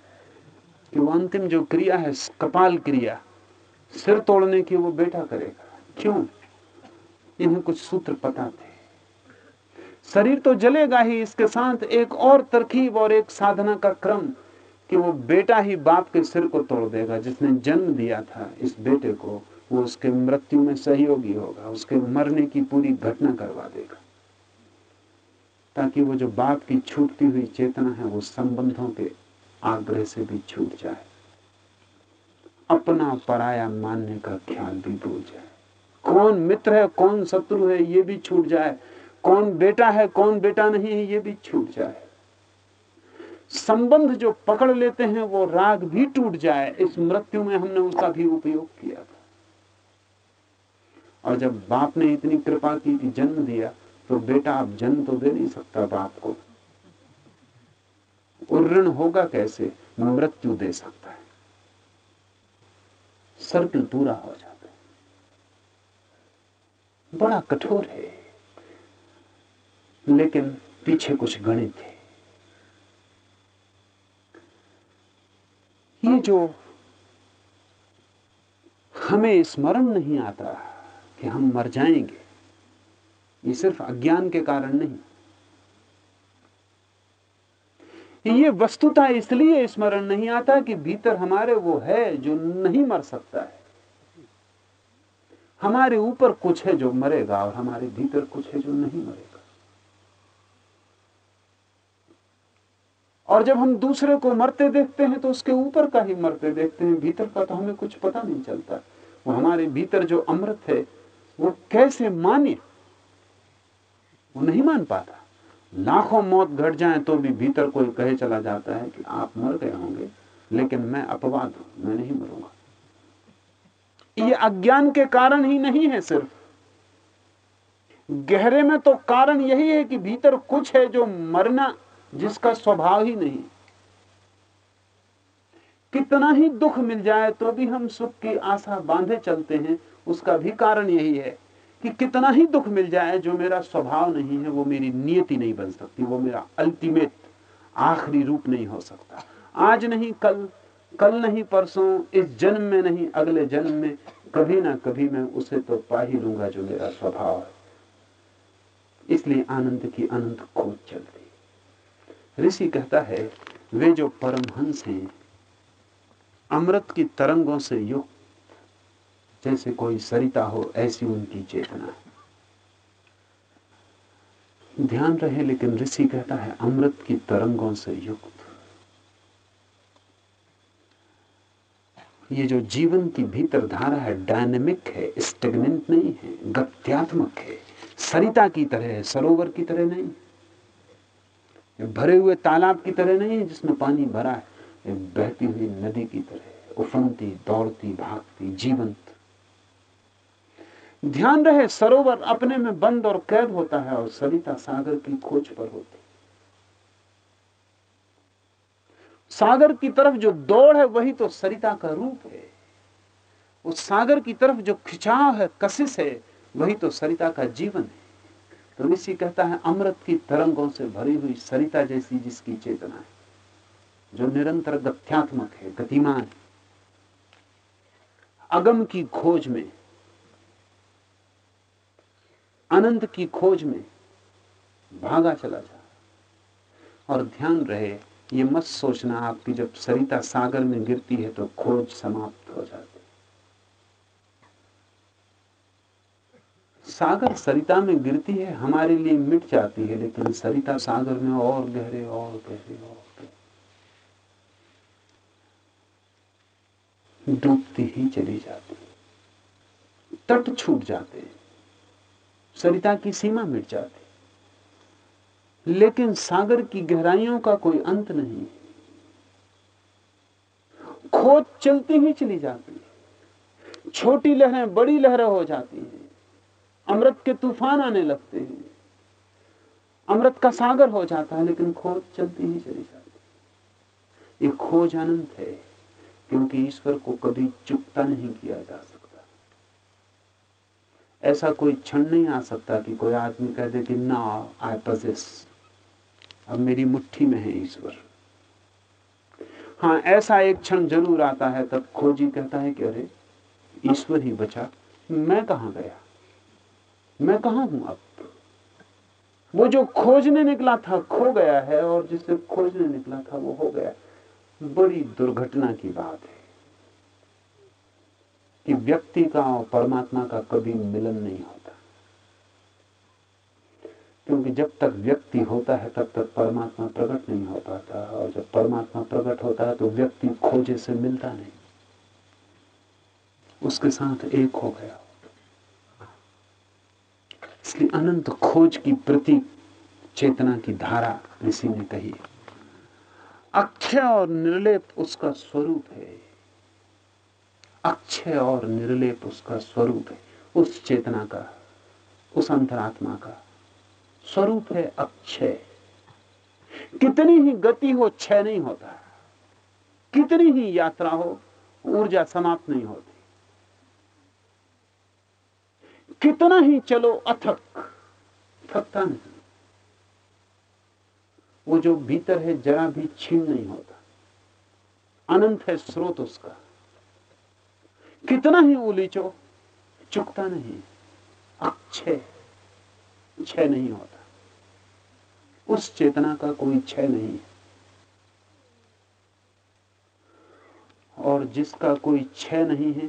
कि वो अंतिम जो क्रिया है, कपाल क्रिया, सिर तोड़ने की वो बेटा करेगा। क्यों? इन्हें कुछ सूत्र पता थे। शरीर तो जलेगा ही, इसके साथ एक और तरकीब और एक साधना का क्रम कि वो बेटा ही बाप के सिर को तोड़ देगा। जिसने जन्म दिया था इस बेटे को, वो उसके मृत्यु में सहयोगी होगा, उसके मरने की पूरी घटना करवा देगा। ताकि वो जो बाप की छूटती हुई चेतना है, वो संबंधों के आग्रह से भी छूट जाए। अपना पराया मानने का ख्याल भी भूल जाए। कौन मित्र है, कौन शत्रु है, ये भी छूट जाए। कौन बेटा है, कौन बेटा नहीं है, ये भी छूट जाए। संबंध जो पकड़ लेते हैं, वो राग भी टूट जाए। इस मृत्यु में हमने उसका भी उपयोग किया था। और जब बाप ने इतनी कृपा की कि जन्म दिया तो बेटा आप जन्म तो दे नहीं सकता बाप को। उर्रण होगा कैसे? मृत्यु दे सकता है। सर्कल पूरा हो जाता है। बड़ा कठोर है। लेकिन पीछे कुछ गणित है। ये जो हमें स्मरण नहीं आता कि हम मर जाएँगे, ये सिर्फ़ अज्ञान के कारण नहीं। ये वस्तुता इसलिए स्मरण नहीं आता कि भीतर हमारे वो है जो नहीं मर सकता है। हमारे ऊपर कुछ है जो मरेगा और हमारे भीतर कुछ है जो नहीं मरेगा। और जब हम दूसरे को मरते देखते हैं तो उसके ऊपर का ही मरते देखते हैं, भीतर का तो हमें कुछ पता नहीं चलता। वो हमारे भीतर जो अमृत है, वो कैसे माने, वो नहीं मान पाता। लाखों मौत घट जाए तो भी भीतर कोई कहे चला जाता है कि आप मर गए होंगे, लेकिन मैं अपवाद हूँ, मैं नहीं मरूँगा। ये अज्ञान के कारण ही नहीं है सिर्फ़। गहरे में तो कारण यही है कि भीतर कुछ है जो मरना, जिसका स्वभाव ही नहीं। कितना ही दुख मिल जाए तो भी हम सुख की आशा बांधे चलते हैं, उसका भी कारण यही है कि कितना ही दुख मिल जाए, जो मेरा स्वभाव नहीं है, वो मेरी नियति नहीं बन सकती, वो मेरा अल्टीमेट आखिरी रूप नहीं हो सकता। आज नहीं, कल कल नहीं, परसों, इस जन्म में नहीं, अगले जन्म में, कभी ना कभी मैं उसे तो पा ही लूँगा जो मेरा स्वभाव है। इसलिए आनंद की अनंत खोज चलती ऋषि कहता है, वे जो परमहंस हैं, अमृत की तरंगों से युक्त जैसे कोई सरिता हो, ऐसी उनकी चेतना है। ध्यान रहे, लेकिन ऋषि कहता है, अमृत की तरंगों से युक्त। ये जो जीवन की भीतर धारा है डायनेमिक है स्टेगनेंट नहीं है, गत्यात्मक है। सरिता की तरह है, सरोवर की तरह नहीं। भरे हुए तालाब की तरह नहीं है, जिसमें पानी भरा है। बहती हुई नदी की तरह उफनती, दौड़ती, भागती, जीवंत। ध्यान रहे, सरोवर अपने में बंद और कैद होता है और सरिता सागर की खोज पर होती सागर की तरफ़ जो दौड़ है, वही तो सरिता का रूप है। उस सागर की तरफ़ जो खिंचाव है, कशिश है, वही तो सरिता का जीवन है। तो ऋषि कहता है, अमृत की तरंगों से भरी हुई सरिता जैसी जिसकी चेतना है, जो निरंतर गत्यात्मक है, गतिमान है। अगम की खोज में अनंत की खोज में भागा चला जा। और ध्यान रहे, ये मत सोचना आपकी जब सरिता सागर में गिरती है तो खोज समाप्त हो जाती सागर सरिता में गिरती है, हमारे लिए मिट जाती है, लेकिन सरिता सागर में और गहरे और गहरे और गहरे। डूबती ही चली जाती तट छूट जाते सरिता की सीमा मिट जाती। लेकिन सागर की गहराइयों का कोई अंत नहीं। खोज चलती ही चली जाती छोटी लहरें बड़ी लहरें हो जाती हैं। अमृत के तूफ़ान आने लगते हैं। अमृत का सागर हो जाता है, लेकिन खोज चलती ही चली जाती ये खोज अनंत है, क्योंकि ईश्वर को कभी चुपता नहीं किया जा सकता। ऐसा कोई क्षण नहीं आ सकता कि कोई आदमी कह दे कि ना आई पजेस अब मेरी मुट्ठी में है ईश्वर। हाँ ऐसा एक क्षण ज़रूर आता है, तब खोजी कहता है कि अरे, ईश्वर ही बचा। मैं कहा गया? मैं कहा हूँ अब? वो जो खोजने निकला था, खो गया है, और जिसे खोजने निकला था, वो हो गया। बड़ी दुर्घटना की बात है। कि व्यक्ति का और परमात्मा का कभी मिलन नहीं होता। क्योंकि जब तक व्यक्ति होता है, तब तक परमात्मा प्रकट नहीं हो पाता। और जब परमात्मा प्रकट होता है तो व्यक्ति खोजे से मिलता नहीं। उसके साथ एक हो गया। इसलिए अनंत खोज की प्रति चेतना की धारा ऋषि ने कही अक्षय और निर्लेप उसका स्वरूप है। अक्षय और निर्लेप उसका स्वरूप है, उस चेतना का, उस अंतरात्मा का। स्वरूप है अक्षय। कितनी ही गति हो, क्षय नहीं होता। कितनी ही यात्रा हो, ऊर्जा समाप्त नहीं होती। कितना ही चलो, अथक, थकता नहीं। वो जो भीतर है, जरा भी छीन नहीं होता। अनंत है स्रोत उसका। कितना ही उलीचो चुकता नहीं। अक्षय क्षय नहीं होता। उस चेतना का कोई क्षय नहीं है। और जिसका कोई क्षय नहीं है,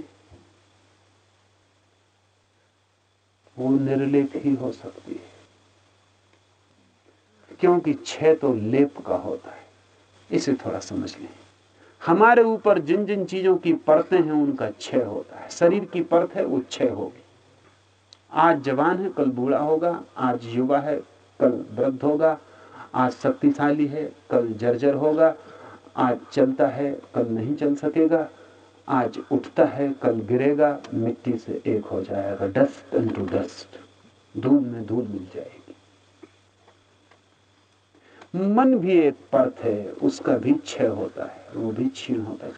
वो निर्लेप ही हो सकती है। क्योंकि क्षय तो लेप का होता है। इसे थोड़ा समझ लें। हमारे ऊपर जिन जिन चीज़ों की परतें हैं, उनका क्षय होता है। शरीर की परत है, वो क्षय होगी। आज जवान है, कल बूढ़ा होगा। आज युवा है, कल वृद्ध होगा। आज शक्तिशाली है, कल जर्जर होगा। आज चलता है, कल नहीं चल सकेगा। आज उठता है, कल गिरेगा। मिट्टी से एक हो जाएगा डस्ट टू डस्ट धूल में धूल मिल जाएगी। मन भी एक परत है, उसका भी क्षय होता है, वो भी छीण होता है।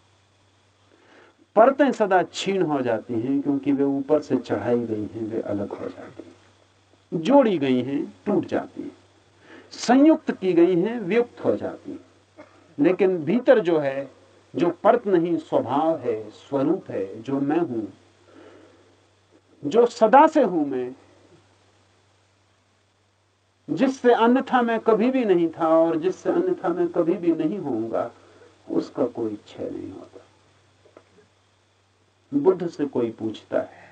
परतें सदा छीण हो जाती हैं, क्योंकि वे ऊपर से चढ़ाई गई हैं, वे अलग हो जाती हैं। जोड़ी गई हैं, टूट जाती हैं। संयुक्त की गई हैं, व्युक्त हो जाती हैं। लेकिन भीतर जो है, जो परत नहीं, स्वभाव है, स्वरूप है, जो मैं हूँ, जो सदा से हूँ मैं जिससे अन्यथा मैं कभी भी नहीं था और जिससे अन्यथा मैं कभी भी नहीं होऊँगा, उसका कोई क्षय नहीं होता। बुद्ध से कोई पूछता है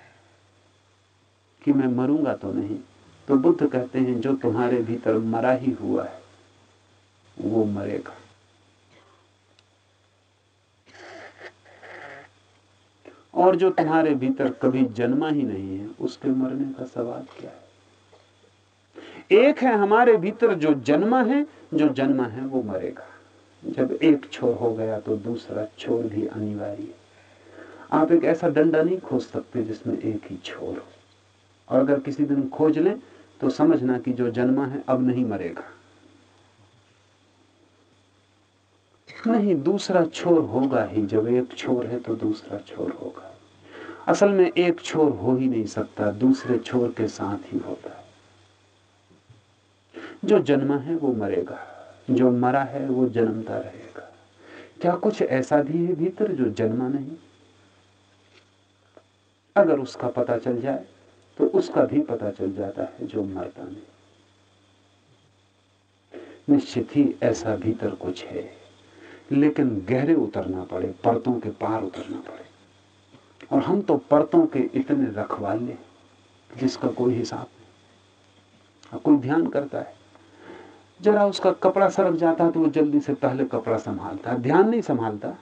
कि मैं मरूँगा तो नहीं तो बुद्ध कहते हैं, जो तुम्हारे भीतर मरा ही हुआ है, वो मरेगा। और जो तुम्हारे भीतर कभी जन्मा ही नहीं है, उसके मरने का सवाल क्या है? एक है हमारे भीतर जो जन्मा है, जो जन्मा है वो मरेगा। जब एक छोर हो गया तो दूसरा छोर भी अनिवार्य है। आप एक ऐसा डंडा नहीं खोज सकते जिसमें एक ही छोर हो। और अगर किसी दिन खोज लें तो समझना कि जो जन्मा है, अब नहीं मरेगा। नहीं, दूसरा छोर होगा ही। जब एक छोर है तो दूसरा छोर होगा। असल में एक छोर हो ही नहीं सकता, दूसरे छोर के साथ ही होता है। जो जन्मा है वो मरेगा। जो मरा है वो जन्मता रहेगा। क्या कुछ ऐसा भी है भीतर जो जन्मा नहीं? अगर उसका पता चल जाए तो उसका भी पता चल जाता है जो मरता नहीं। निश्चित ही ऐसा भीतर कुछ है, लेकिन गहरे उतरना पड़े, परतों के पार उतरना पड़े। और हम तो परतों के इतने रखवाले जिसका कोई हिसाब नहीं। कोई ध्यान करता है। जरा उसका कपड़ा सरक जाता तो वो जल्दी से पहले कपड़ा संभालता है ध्यान नहीं संभालता।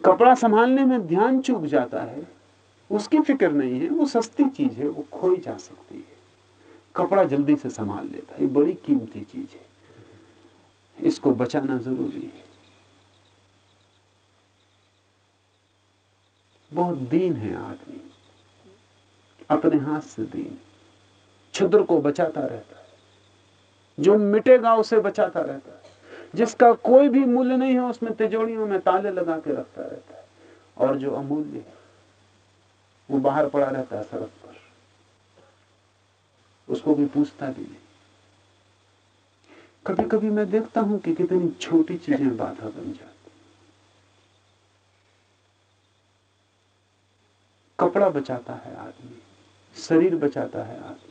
कपड़ा संभालने में ध्यान चूक जाता है, उसकी फ़िक्र नहीं है, वो सस्ती चीज़ है, वो खोई जा सकती है। कपड़ा जल्दी से संभाल लेता है ये बड़ी कीमती चीज़ है। इसको बचाना ज़रूरी है। बहुत दीन है आदमी, अपने हाथ से दीन, छुद्र को बचाता रहता। जो मिटेगा, उसे बचाता रहता है। जिसका कोई भी मूल्य नहीं है, उसमें तिजोड़ियों में ताले लगा के रखता रहता है। और जो अमूल्य है, वो बाहर पड़ा रहता है सड़क पर। उसको भी पूछता भी नहीं। कभी कभी मैं देखता हूँ कि कितनी छोटी चीज़ें बाधा बन जाती कपड़ा बचाता है आदमी, शरीर बचाता है आदमी।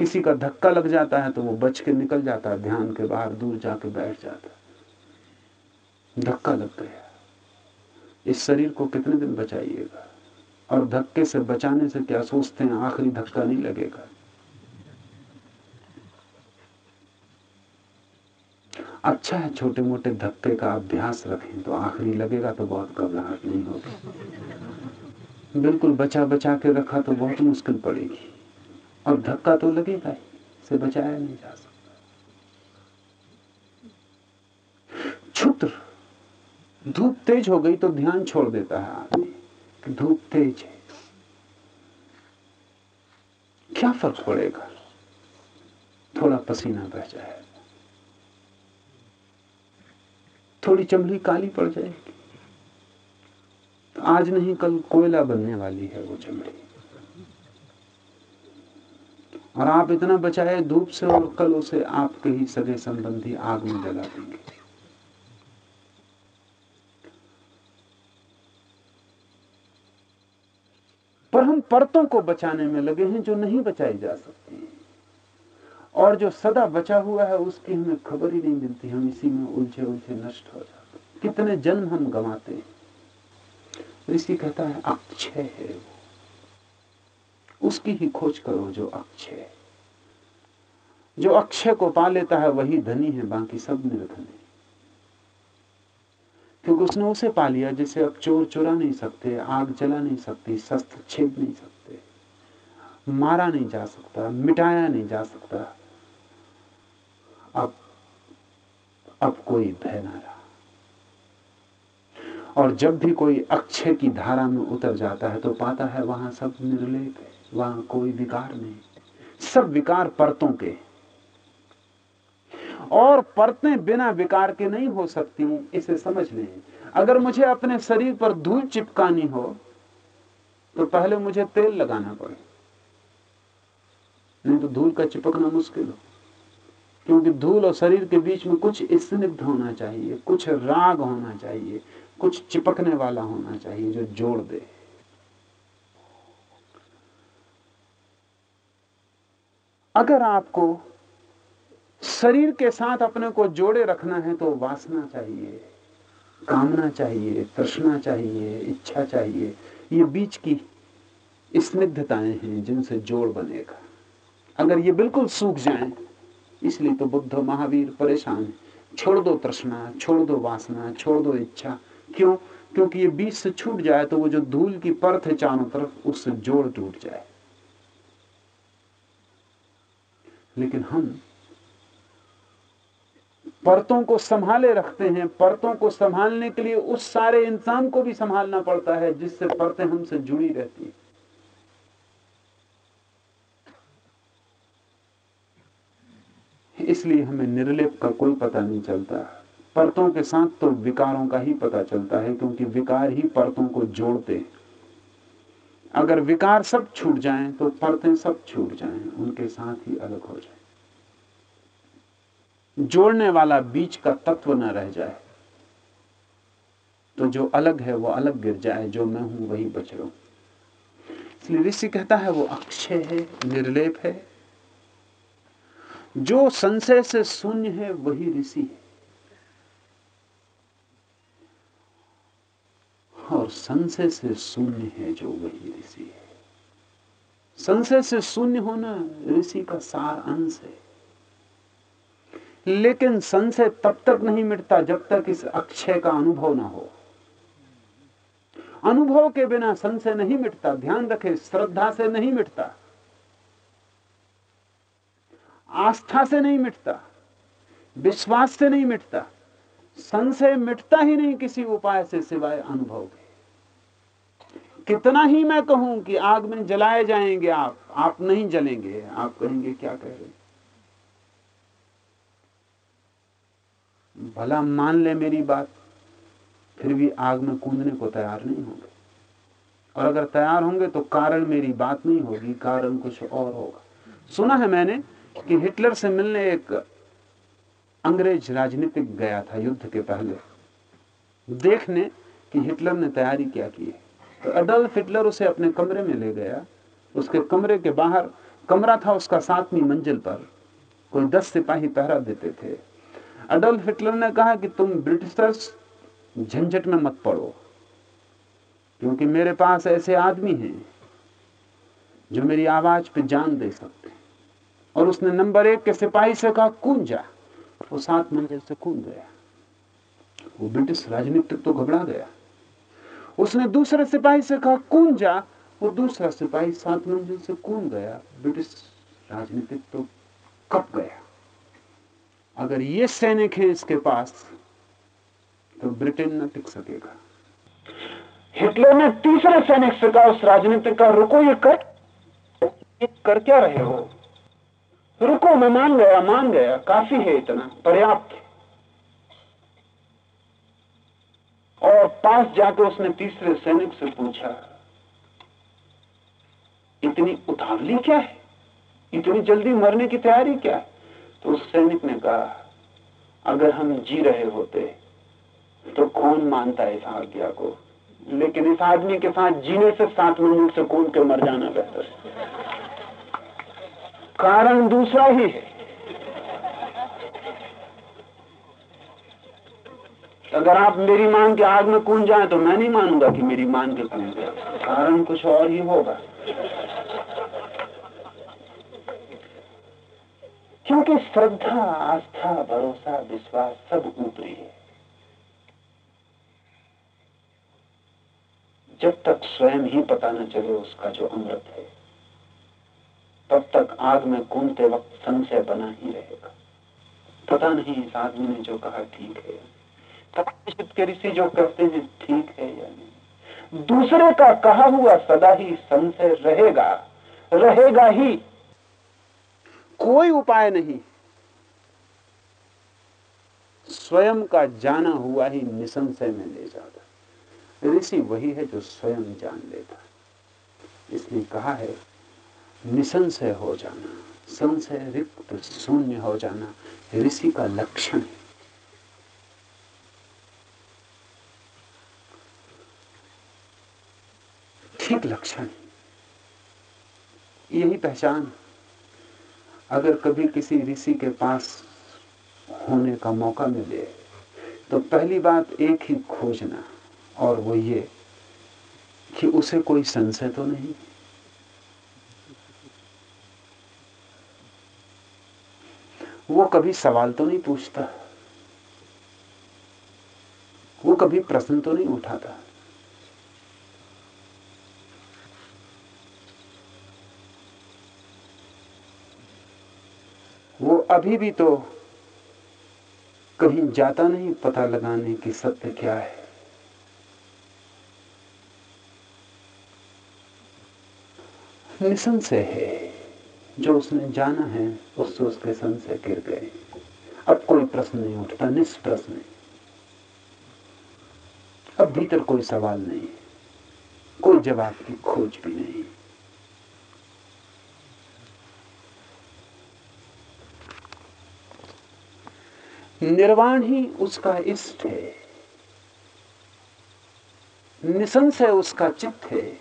किसी का धक्का लग जाता है तो वो बच के निकल जाता है, ध्यान के बाहर दूर जाके बैठ जाता है। धक्का लग गया। इस शरीर को कितने दिन बचाइएगा? और धक्के से बचाने से क्या सोचते हैं, आखिरी धक्का नहीं लगेगा? अच्छा है छोटे मोटे धक्के का अभ्यास रखें तो आखिरी लगेगा तो बहुत घबराहट नहीं होगी। बिल्कुल बचा बचा के रखा तो बहुत मुश्किल पड़ेगी। और धक्का तो लगेगा से बचाया नहीं जा सकता। छुत्र, धूप तेज हो गई तो ध्यान छोड़ देता है आदमी, कि धूप तेज है। क्या फ़र्क पड़ेगा? थोड़ा पसीना बह जाए। थोड़ी चमड़ी काली पड़ जाएगी। तो आज नहीं, कल कोयला बनने वाली है वो चमड़ी। और आप इतना बचाए धूप से और कल उसे आपके ही सगे संबंधी आग में जला देंगे। पर हम परतों को बचाने में लगे हैं जो नहीं बचाई जा सकती और जो सदा बचा हुआ है, उसकी हमें खबर ही नहीं मिलती। हम इसी में उलझे उलझे नष्ट हो जाते कितने जन्म हम गंवाते हैं। ऋषि कहता है अक्षय है वो। उसकी ही खोज करो जो अक्षय है। जो अक्षय को पा लेता है, वही धनी है, बाकी सब निर्धन है। क्योंकि उसने उसे पा लिया, जिसे अब चोर चुरा नहीं सकते, आग जला नहीं सकती, शस्त्र छेद नहीं सकते, मारा नहीं जा सकता, मिटाया नहीं जा सकता। अब अब कोई भय ना रहा। और जब भी कोई अक्षय की धारा में उतर जाता है तो पाता है वहाँ सब निर्लेप है। वहाँ कोई विकार नहीं। सब विकार परतों के। और परतें बिना विकार के नहीं हो सकती इसे समझ लें। अगर मुझे अपने शरीर पर धूल चिपकानी हो तो पहले मुझे तेल लगाना पड़े। नहीं तो धूल का चिपकना मुश्किल हो। क्योंकि धूल और शरीर के बीच में कुछ स्निग्ध होना चाहिए, कुछ राग होना चाहिए, कुछ चिपकने वाला होना चाहिए जो जोड़ दे। अगर आपको शरीर के साथ अपने को जोड़े रखना है तो वासना चाहिए, कामना चाहिए, तृष्णा चाहिए, इच्छा चाहिए। ये बीच की स्निग्धताएँ हैं जिनसे जोड़ बनेगा। अगर ये बिल्कुल सूख जाएँ, इसलिए तो बुद्ध, महावीर परेशान है। छोड़ दो तृष्णा, छोड़ दो वासना, छोड़ दो इच्छा। क्यों? क्योंकि ये बीच से छूट जाए तो वो जो धूल की परत है चारों तरफ़, उससे जोड़ टूट जाए। लेकिन हम परतों को संभाले रखते हैं। परतों को संभालने के लिए उस सारे इंसान को भी संभालना पड़ता है, जिससे परतें हमसे जुड़ी रहती है। इसलिए हमें निर्लेप का कोई पता नहीं चलता। परतों के साथ तो विकारों का ही पता चलता है, क्योंकि विकार ही परतों को जोड़ते अगर विकार सब छूट जाएँ तो परतें सब छूट जाएँ, उनके साथ ही अलग हो जाए। जोड़ने वाला बीच का तत्व न रह जाए तो जो अलग है, वो अलग गिर जाए, जो मैं हूँ, वही बच रहा। हूँ इसलिए ऋषि कहता है, वो अक्षय है, निर्लेप है। जो संशय से शून्य है, वही ऋषि है। और संशय से शून्य है जो वही ऋषि है। संशय से शून्य होना ऋषि का सार अंश है। लेकिन संशय तब तक नहीं मिटता जब तक इस अक्षय का अनुभव ना हो। अनुभव के बिना संशय नहीं मिटता, ध्यान रखे, श्रद्धा से नहीं मिटता, आस्था से नहीं मिटता, विश्वास से नहीं मिटता। संशय मिटता ही नहीं किसी उपाय से सिवाय अनुभव के। कितना ही मैं कहूँ कि आग में जलाए जाएँगे आप आप नहीं जलेंगे। आप कहेंगे, क्या कह रहे भला मान ले मेरी बात, फिर भी आग में कूदने को तैयार नहीं होंगे। और अगर तैयार होंगे तो कारण मेरी बात नहीं होगी, कारण कुछ और होगा। सुना है मैंने कि हिटलर से मिलने एक अंग्रेज़ राजनीतिक गया था युद्ध के पहले। देखने कि हिटलर ने तैयारी क्या की है। तो अडल्फ हिटलर उसे अपने कमरे में ले गया। उसके कमरे के बाहर कमरा था उसका सातवीं मंजिल पर। कोई दस सिपाही पहरा देते थे। अडल्फ हिटलर ने कहा कि तुम ब्रिटिशर्स झंझट में मत पड़ो। क्योंकि मेरे पास ऐसे आदमी हैं जो मेरी आवाज़ पे जान दे सकते और उसने नंबर एक के सिपाही से कहा, कूद जा। वो सात मंजिल से कूद गया। वो ब्रिटिश राजनीतिक तो घबरा गया। उसने दूसरे सिपाही से कहा कूद जा? वो दूसरा सिपाही सात मंजिल से कूद गया। ब्रिटिश राजनीतिक तो कप गया। अगर ये सैनिक है इसके पास तो ब्रिटेन न टिक सकेगा। हिटलर ने तीसरे सैनिक से कहा, उस राजनीतिक का रुको, ये कर। ये कर क्या रहे हो? रुको, मैं मान गया मान गया। काफ़ी है इतना, पर्याप्त और पास जाकर उसने तीसरे सैनिक से पूछा, इतनी उतावली क्या है? इतनी जल्दी मरने की तैयारी क्या है? तो उस सैनिक ने कहा, अगर हम जी रहे होते तो कौन मानता है इस आज्ञा को? लेकिन इस आदमी के साथ जीने से सात मंजिल से कूद के मर जाना बेहतर है। कारण दूसरा ही है। अगर आप मेरी मान के आग में कूद जाए तो मैं नहीं मानूँगा कि मेरी मान के कूद गया कारण कुछ और ही होगा। क्योंकि श्रद्धा, आस्था, भरोसा, विश्वास सब ऊपरी है। जब तक स्वयं ही पता न चले उसका जो अमृत है, तब तक आग में कूदते वक्त संशय बना ही रहेगा। पता नहीं इस आदमी ने जो कहा, ठीक है। ऋषि जो करते हैं, ठीक है या नहीं? दूसरे का कहा हुआ सदा ही संशय रहेगा रहेगा ही। कोई उपाय नहीं। स्वयं का जाना हुआ ही निसंशय में ले जाता ऋषि वही है जो स्वयं जान लेता इसने कहा है, निसंशय हो जाना, संशय रिक्त शून्य हो जाना, ऋषि का लक्षण है। ठीक लक्षण यही पहचान अगर कभी किसी ऋषि के पास होने का मौका मिले तो पहली बात एक ही खोजना और वो ये कि उसे कोई संशय तो नहीं। वो कभी सवाल तो नहीं पूछता, वो कभी प्रश्न तो नहीं उठाता वो अभी भी तो कहीं जाता नहीं, पता लगाने की सत्य क्या है। निसंशय है, जो उसने जाना है उससे उसके संशय गिर गए। अब कोई प्रश्न नहीं उठता, निष्प्रश्न अब भीतर कोई सवाल नहीं, कोई जवाब की खोज भी नहीं। निर्वाण ही उसका इष्ट है। निसंशय उसका चित्त है।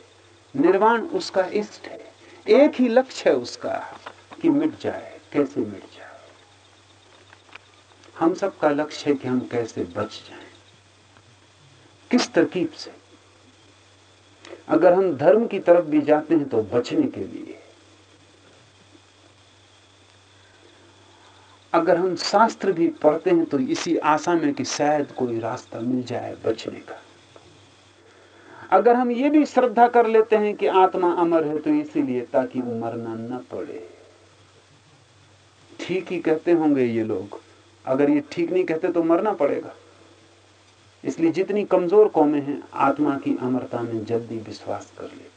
निर्वाण उसका इष्ट है। एक ही लक्ष्य है उसका कि मिट जाए। कैसे मिट जाए? हम सबका लक्ष्य है कि हम कैसे बच जाएँ। किस तरकीब से? अगर हम धर्म की तरफ़ भी जाते हैं तो बचने के लिए अगर हम शास्त्र भी पढ़ते हैं तो इसी आशा में कि शायद कोई रास्ता मिल जाए बचने का। अगर हम ये भी श्रद्धा कर लेते हैं कि आत्मा अमर है तो इसीलिए ताकि मरना न पड़े। ठीक ही कहते होंगे ये लोग, अगर ये ठीक नहीं कहते तो मरना पड़ेगा। इसलिए जितनी कमज़ोर कौमें हैं, आत्मा की अमरता में जल्दी विश्वास कर लेती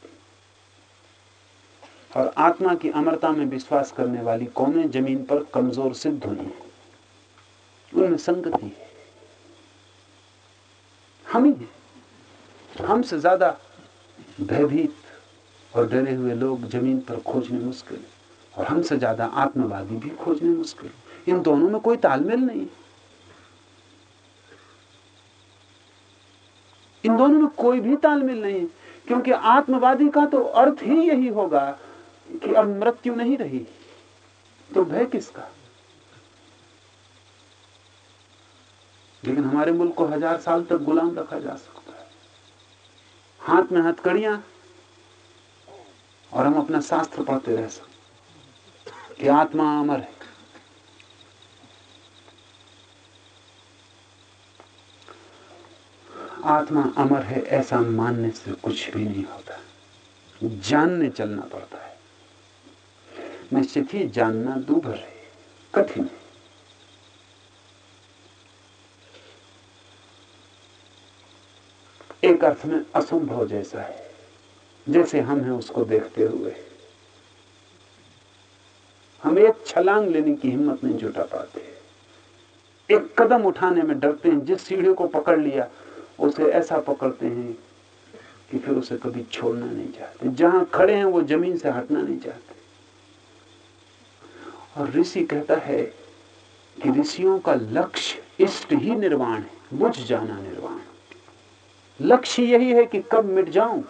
और आत्मा की अमरता में विश्वास करने वाली कौमें ज़मीन पर कमज़ोर सिद्ध हुई। हैं उनमें संगति है। हम ही हमसे ज़्यादा भयभीत और डरे हुए लोग ज़मीन पर खोजने मुश्किल और हमसे ज़्यादा आत्मवादी भी खोजने मुश्किल इन दोनों में कोई तालमेल नहीं इन दोनों में कोई भी तालमेल नहीं क्योंकि आत्मवादी का तो अर्थ ही यही होगा कि अब मृत्यु नहीं रही तो भय किसका? लेकिन हमारे मुल्क को हज़ार साल तक गुलाम रखा जा सकता है। हाथ में हथकड़ियाँ, और हम अपना शास्त्र पढ़ते रह सकते कि आत्मा अमर है। आत्मा अमर है ऐसा मानने से कुछ भी नहीं होता। जानने चलना पड़ता है। निश्चित ही जानना दूभर है, कठिन है। एक अर्थ में असंभव जैसा है, जैसे हम हैं उसको देखते हुए। हम एक छलांग लेने की हिम्मत नहीं जुटा पाते। एक कदम उठाने में डरते हैं, जिस सीढ़ी को पकड़ लिया, उसे ऐसा पकड़ते हैं कि फिर उसे कभी छोड़ना नहीं चाहते। जहाँ खड़े हैं, वो ज़मीन से हटना नहीं चाहते। और ऋषि कहता है कि ऋषियों का लक्ष्य इष्ट ही निर्वाण है बुझ जाना निर्वाण। लक्ष्य यही है कि कब मिट जाऊँ।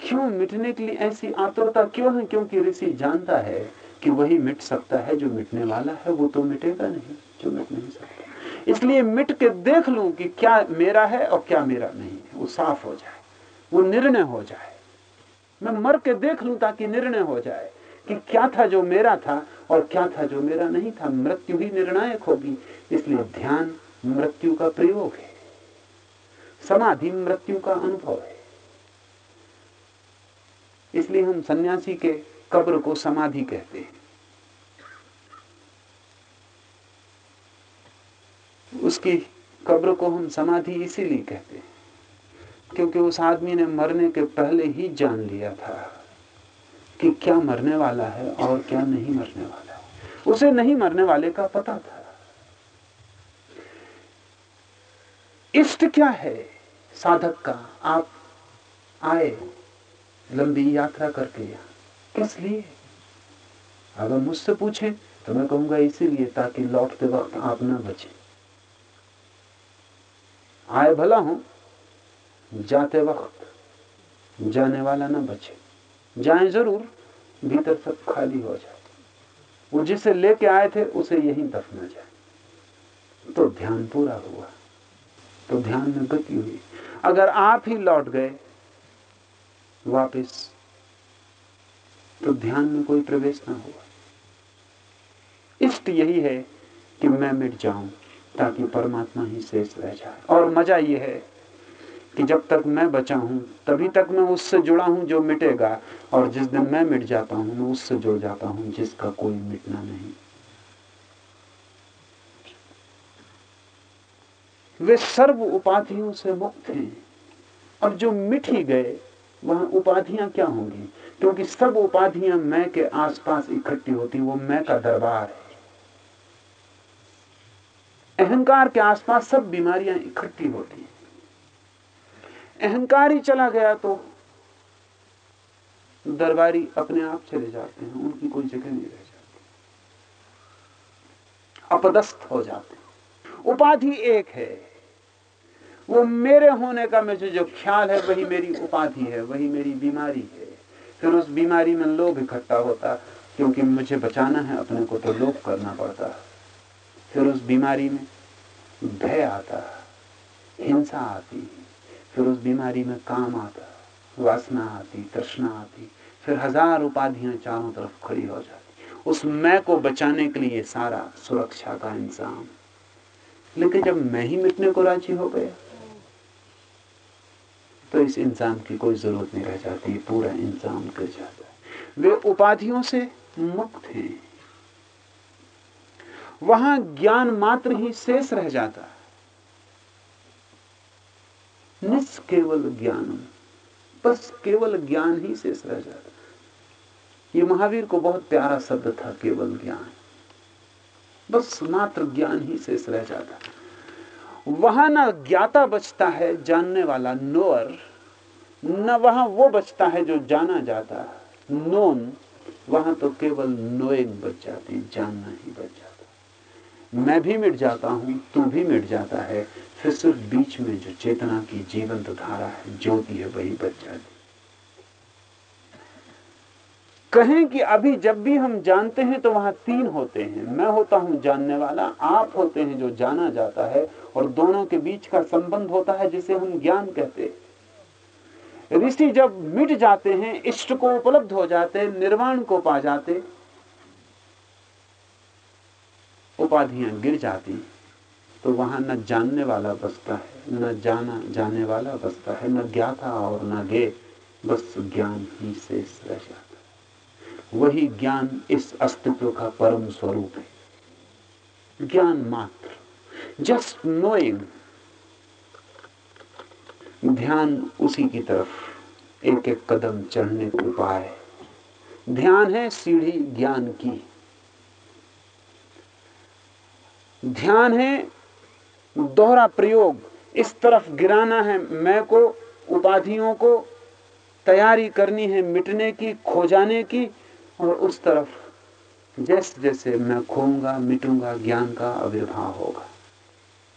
क्यों मिटने के लिए ऐसी आतुरता क्यों है? क्योंकि ऋषि जानता है कि वही मिट सकता है, जो मिटने वाला है, वो तो मिटेगा नहीं, जो मिट नहीं सकता। इसलिए मिट के देख लूँ कि क्या मेरा है और क्या मेरा नहीं है, वो साफ़ हो जाए, वो निर्णय हो जाए। मैं मर के देख लूँ ताकि निर्णय हो जाए कि क्या था जो मेरा था और क्या था जो मेरा नहीं था। मृत्यु ही निर्णायक होगी, इसलिए ध्यान मृत्यु का प्रयोग है। समाधि मृत्यु का अनुभव है। इसलिए हम सन्यासी के कब्र को समाधि कहते हैं। उसकी कब्र को हम समाधि इसीलिए कहते हैं क्योंकि उस आदमी ने मरने के पहले ही जान लिया था कि क्या मरने वाला है और क्या नहीं मरने वाला है। उसे नहीं मरने वाले का पता था। इष्ट क्या है? साधक का, आप आए, लंबी यात्रा करके यहाँ। किस लिए? अगर मुझसे पूछे तो मैं कहूँगा इसीलिए ताकि लौटते वक्त आप ना बचे। आए भला हूँ जाते वक्त जाने वाला ना बचे। जाए ज़रूर, भीतर सब खाली हो जाए। वो जिसे लेके आए थे, उसे यहीं दफना जाए। तो ध्यान पूरा हुआ। तो ध्यान में गति हुई। अगर आप ही लौट गए, वापस तो ध्यान में कोई प्रवेश ना हुआ। इष्ट यही है कि मैं मिट जाऊँ, ताकि परमात्मा ही शेष रह जाए। और मज़ा यह है कि जब तक मैं बचा हूँ, तभी तक मैं उससे जुड़ा हूँ जो मिटेगा। और जिस दिन मैं मिट जाता हूँ, मैं उससे जुड़ जाता हूँ जिसका कोई मिटना नहीं। वे सर्व उपाधियों से मुक्त हैं। और जो मिट ही गए, वहाँ उपाधियाँ क्या होंगी? क्योंकि सब उपाधियाँ मैं के आसपास इकट्ठी होती वो मैं का दरबार है। अहंकार के आसपास सब बीमारियाँ इकट्ठी होती हैं। अहंकार ही चला गया तो दरबारी अपने आप चले जाते हैं, उनकी कोई जगह नहीं रह जाती। अपदस्थ हो जाते हैं। उपाधि एक है। वो मेरे होने का मुझे जो ख्याल है, वही मेरी उपाधि है, वही मेरी बीमारी है। फिर उस बीमारी में लोभ इकट्ठा होता, क्योंकि मुझे बचाना है, अपने को तो लोभ करना पड़ता। फिर उस बीमारी में भय आता, हिंसा आती फिर उस बीमारी में काम आता, वासना आती, तृष्णा आती, फिर हज़ार उपाधियाँ चारों तरफ़ खड़ी हो जाती। उस मैं को बचाने के लिए सारा सुरक्षा का इंतज़ाम। लेकिन जब मैं ही मिटने को राज़ी हो गया तो इस इंसान की कोई ज़रूरत नहीं रह जाती पूरा इंसान कर जाता है। वे उपाधियों से मुक्त हैं। वहाँ ज्ञान मात्र ही शेष रह जाता निष्केवल ज्ञान बस केवल ज्ञान ही शेष रह जाता। ये महावीर को बहुत प्यारा शब्द था, केवल ज्ञान। बस मात्र ज्ञान ही शेष रह जाता। वहाँ ना ज्ञाता बचता है, जानने वाला नोअर न वहाँ वो बचता है जो जाना जाता। नोन, वहाँ तो केवल नोइंग बच जाती जानना ही बच जाता। मैं भी मिट जाता हूँ, तू भी मिट जाता है फिर सिर्फ़ बीच में जो चेतना की जीवंत धारा है, ज्योति है, वही बच जाती। कहें कि अभी जब भी हम जानते हैं तो वहाँ तीन होते हैं। मैं होता हूँ जानने वाला, आप होते हैं जो जाना जाता है, और दोनों के बीच का संबंध होता है जिसे हम ज्ञान कहते हैं। ऋषि जब मिट जाते हैं, इष्ट को उपलब्ध हो जाते निर्वाण को पा जाते उपाधियाँ गिर जाती तो वहाँ न जानने वाला बसता है, न जाना, जाने वाला बसता है, न ज्ञाता और न गे, बस ज्ञान ही शेष रह जाता वही ज्ञान इस अस्तित्व का परम स्वरूप है। ज्ञान मात्र जस्ट नोइंग ध्यान उसी की तरफ़ एक एक कदम चढ़ने के उपाय ध्यान है सीढ़ी ज्ञान की। ध्यान है दोहरा प्रयोग, इस तरफ़ गिराना है मैं को, उपाधियों को, तैयारी करनी है मिटने की खो जाने की, और उस तरफ़ जैसे जैसे मैं खोऊँगा, मिटूँगा, ज्ञान का आविर्भाव होगा।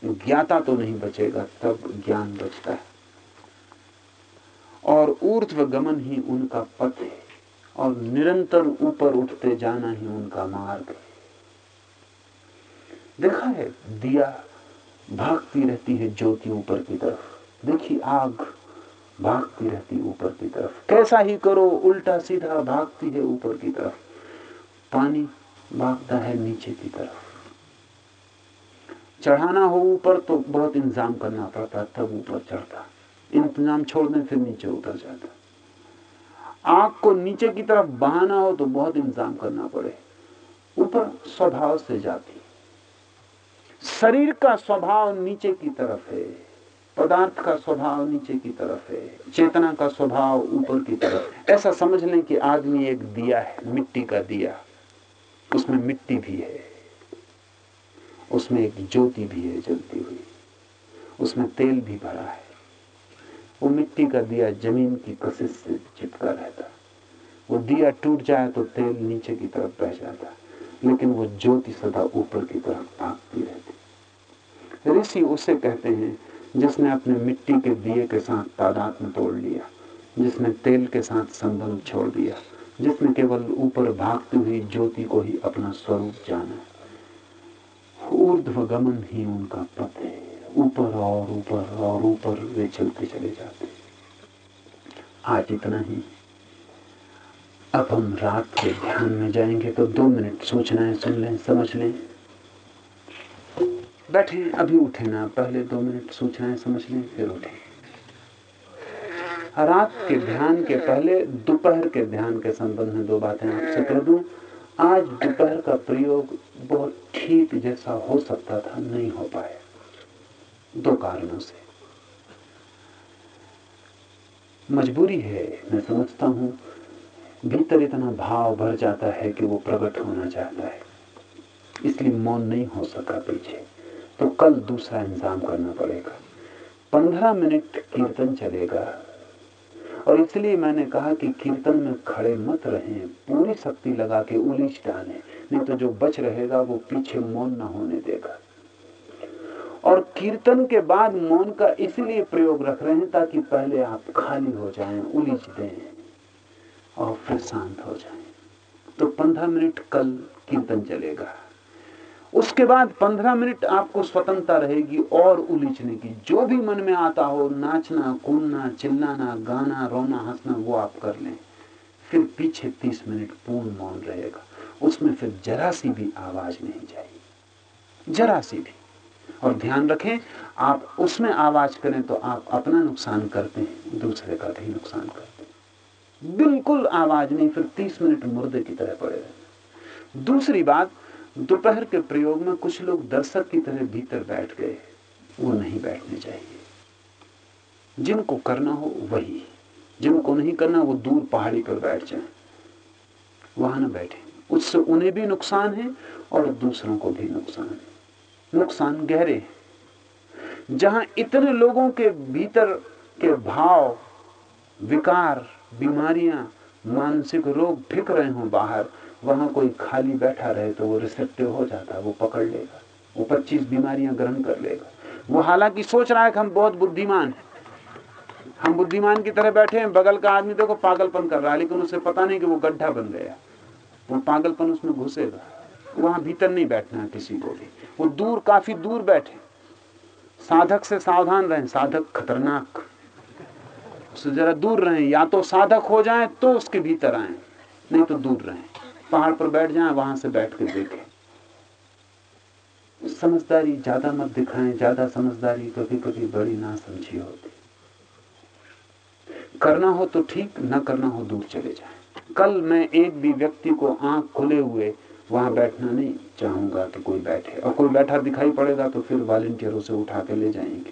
ज्ञाता तो नहीं बचेगा, तब ज्ञान बचता है। और ऊर्ध्व गमन ही उनका पथ है, और निरंतर ऊपर उठते जाना ही उनका मार्ग है। देखा है, दिया भागती रहती है ज्योति ऊपर की तरफ़। देखिए आग भागती रहती ऊपर की तरफ़। कैसा ही करो, उल्टा सीधा भागती है ऊपर की तरफ़। पानी भागता है नीचे की तरफ़। चढ़ाना हो ऊपर तो बहुत इंतज़ाम करना पड़ता, तब ऊपर चढ़ता। इंतज़ाम छोड़ दें फिर नीचे उतर जाता। आग को नीचे की तरफ़ बहाना हो तो बहुत इंतज़ाम करना पड़े। ऊपर स्वभाव से जाती शरीर का स्वभाव नीचे की तरफ़ है, पदार्थ का स्वभाव नीचे की तरफ़ है, चेतना का स्वभाव ऊपर की तरफ़ ऐसा समझ लें कि आदमी एक दिया है, मिट्टी का दिया। उसमें मिट्टी भी है, उसमें एक ज्योति भी है जलती हुई। उसमें तेल भी भरा है। वो मिट्टी का दिया ज़मीन की कशिश से चिपका रहता। वो दिया टूट जाए तो तेल नीचे की तरफ़ बह जाता। लेकिन वो ज्योति सदा ऊपर की तरफ़ भागती रहती ऋषि उसे कहते हैं, जिसने अपने मिट्टी के दिए के साथ तादाद में तोड़ लिया, जिसने तेल के साथ संबंध छोड़ दिया, जिसने केवल ऊपर भागती हुई ज्योति को ही अपना स्वरूप जाना। ऊर्ध्व गमन ही उनका पथ है। ऊपर और ऊपर और ऊपर वे चलते चले जाते आज इतना ही। अब हम रात के ध्यान में जाएँगे तो दो मिनट सोचना है, सुन लें, समझ लें। बैठे, अभी उठे ना, पहले दो मिनट सोचना है, समझ लें, फिर उठे। रात के ध्यान के पहले दोपहर के ध्यान के संबंध में दो बातें आपसे कर दूँ। आज दोपहर का प्रयोग बहुत ठीक जैसा हो सकता था, नहीं हो पाया। दो कारणों से। मजबूरी है, मैं समझता हूँ भीतर इतना भाव भर जाता है कि वो प्रकट होना चाहता है। इसलिए मौन नहीं हो सका पीछे। तो कल दूसरा इंतज़ाम करना पड़ेगा। पंद्रह मिनट कीर्तन चलेगा। और इसलिए मैंने कहा कि कीर्तन में खड़े मत रहे, पूरी शक्ति लगा के उलीझ डाले, नहीं तो जो बच रहेगा वो पीछे मौन ना होने देगा। और कीर्तन के बाद मौन का इसलिए प्रयोग रख रहे हैं ताकि पहले आप खाली हो जाएँ उलीझ दें। और फिर शांत हो जाए। तो पंद्रह मिनट कल कीर्तन चलेगा। उसके बाद पंद्रह मिनट आपको स्वतंत्रता रहेगी और उलीझने की। जो भी मन में आता हो, नाचना, कूदना, चिल्लाना, गाना, रोना, हंसना, वो आप कर लें। फिर पीछे तीस मिनट पूर्ण मौन रहेगा। उसमें फिर जरा सी भी आवाज़ नहीं जाएगी। जरा सी भी। और ध्यान रखें, आप उसमें आवाज़ करें तो आप अपना नुकसान करते हैं, दूसरे का भी नुकसान करते हैं। बिल्कुल आवाज़ नहीं, फिर तीस मिनट मुर्दे की तरह पड़े रहते दूसरी बात, दोपहर के प्रयोग में कुछ लोग दर्शक की तरह भीतर बैठ गए, वो नहीं बैठने चाहिए। जिनको करना हो वही, जिनको नहीं करना वो दूर पहाड़ी पर बैठ जाए। वहाँ ना बैठे। उससे उन्हें भी नुकसान है और दूसरों को भी नुकसान है। नुकसान गहरे जहाँ इतने लोगों के भीतर के भाव, विकार बीमारियाँ, मानसिक रोग फिक रहे हो बाहर, वहाँ कोई खाली बैठा रहे तो वो रिसेप्टिव हो जाता है वो पकड़ लेगा, वो 25 बीमारियाँ ग्रहण कर लेगा। वो हालाँकि सोच रहा है कि हम बहुत बुद्धिमान हैं। हम बुद्धिमान की तरह बैठे हैं, बगल का आदमी देखो पागलपन कर रहा है, लेकिन उसे पता नहीं कि वो गड्ढा बन गया। वो पागलपन उसमें घुसेगा। वहाँ भीतर नहीं बैठना किसी को भी। वो दूर, काफ़ी दूर बैठे। साधक से सावधान रहें, साधक खतरनाक। उससे जरा दूर रहें, या तो साधक हो जाएँ तो उसके भीतर आए, नहीं तो दूर रहें। पहाड़ पर बैठ जाएँ, वहाँ से बैठ के देखें। समझदारी ज़्यादा मत दिखाएँ, ज़्यादा समझदारी कभी कभी बड़ी ना समझी होती। करना हो तो ठीक, ना करना हो दूर चले जाए। कल मैं एक भी व्यक्ति को आँख खुले हुए वहाँ बैठना नहीं चाहूँगा कि कोई बैठे। और कोई बैठा दिखाई पड़ेगा तो फिर वॉलेंटियरों से उठा के ले जाएँगे।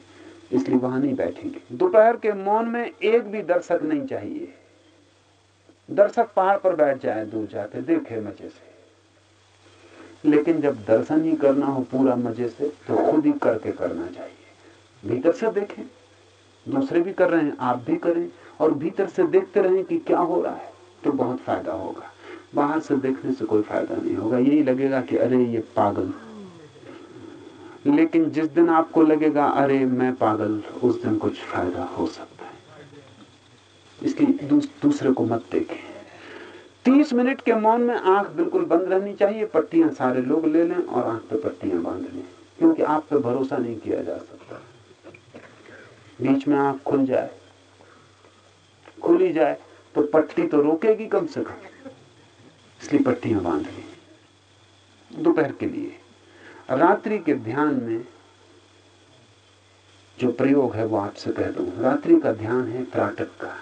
इसलिए वहाँ नहीं बैठेंगे। दोपहर के मौन में एक भी दर्शक नहीं चाहिए। दर्शक पहाड़ पर बैठ जाए, दूर जाते, देखे मज़े से। लेकिन जब दर्शन ही करना हो पूरा मज़े से तो खुद ही करके करना चाहिए। भीतर से देखें, दूसरे भी कर रहे हैं, आप भी करें, और भीतर से देखते रहें कि क्या हो रहा है तो बहुत फ़ायदा होगा। बाहर से देखने से कोई फ़ायदा नहीं होगा। यही लगेगा कि अरे, ये पागल। लेकिन जिस दिन आपको लगेगा अरे मैं पागल उस दिन कुछ फ़ायदा हो सकता है। इसकी दूस, दूसरे को मत देखें। तीस मिनट के मौन में आँख बिल्कुल बंद रहनी चाहिए पट्टियाँ सारे लोग ले लें और आँख पे पट्टियाँ बाँध लें क्योंकि आप पे भरोसा नहीं किया जा सकता। बीच में आँख खुल जाए खुली जाए तो पट्टी तो रोकेगी कम से कम इसलिए पट्टियाँ बाँध ली। दोपहर के लिए। रात्रि के ध्यान में जो प्रयोग है वो आपसे कह दू। रात्रि का ध्यान है प्राटक का।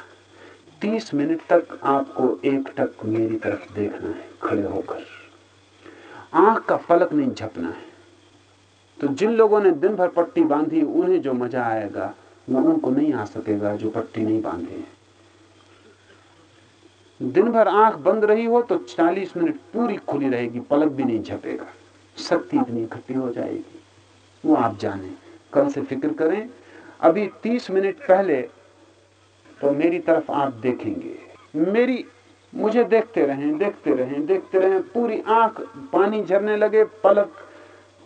तीस मिनट तक आपको एक टक मेरी तरफ़ देखना है, खड़े होकर। आँख का पलक नहीं झपना है। तो जिन लोगों ने दिन भर पट्टी बांधी, उन्हें जो मज़ा आएगा, वो उनको नहीं आ सकेगा जो पट्टी नहीं बांधे दिन भर आँख बंद रही हो तो 40 मिनट पूरी खुली रहेगी, पलक भी नहीं झपेगा। शक्ति इतनी इकट्ठी हो जाएगी। वो आप जाने, कल से फ़िक्र करें। अभी 30 मिनट पहले तो मेरी तरफ़ आप देखेंगे। मेरी, मुझे देखते रहें देखते रहें देखते रहें। पूरी आँख पानी झरने लगे, पलक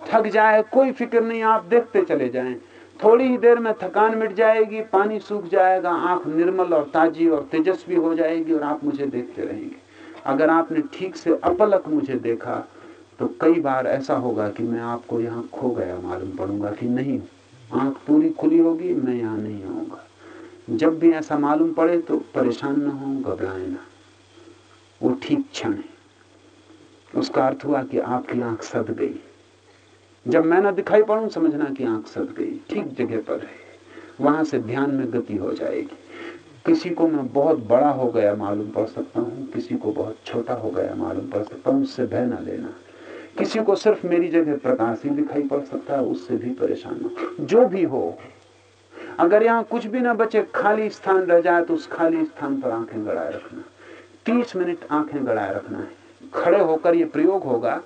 थक जाए, कोई फ़िक्र नहीं, आप देखते चले जाएँ। थोड़ी ही देर में थकान मिट जाएगी, पानी सूख जाएगा, आँख निर्मल और ताजी और तेजस्वी हो जाएगी और आप मुझे देखते रहेंगे। अगर आपने ठीक से अपलक मुझे देखा तो कई बार ऐसा होगा कि मैं आपको यहाँ खो गया, मालूम पड़ूँगा कि नहीं, आँख पूरी खुली होगी, मैं यहाँ नहीं आऊँगा। जब भी ऐसा मालूम पड़े तो परेशान ना हो, घबराए ना। वो ठीक क्षण है। उसका अर्थ हुआ कि आपकी आँख सद गई। जब मैं ना दिखाई पड़ू, समझना कि आँख सद गई। ठीक जगह पर है। वहाँ से ध्यान में गति हो जाएगी। किसी को मैं बहुत बड़ा हो गया, मालूम पड़ सकता हूँ। किसी को बहुत छोटा हो गया, मालूम पड़ सकता हूँ। उससे भय ना लेना। किसी को सिर्फ़ मेरी जगह प्रकाश ही दिखाई पड़ सकता है उससे भी परेशान हो। जो भी हो, अगर यहाँ कुछ भी ना बचे, खाली स्थान रह जाए तो उस खाली स्थान पर आँखें गड़ाए रखना। तीस मिनट आँखें गड़ाए रखना है। खड़े होकर ये प्रयोग होगा।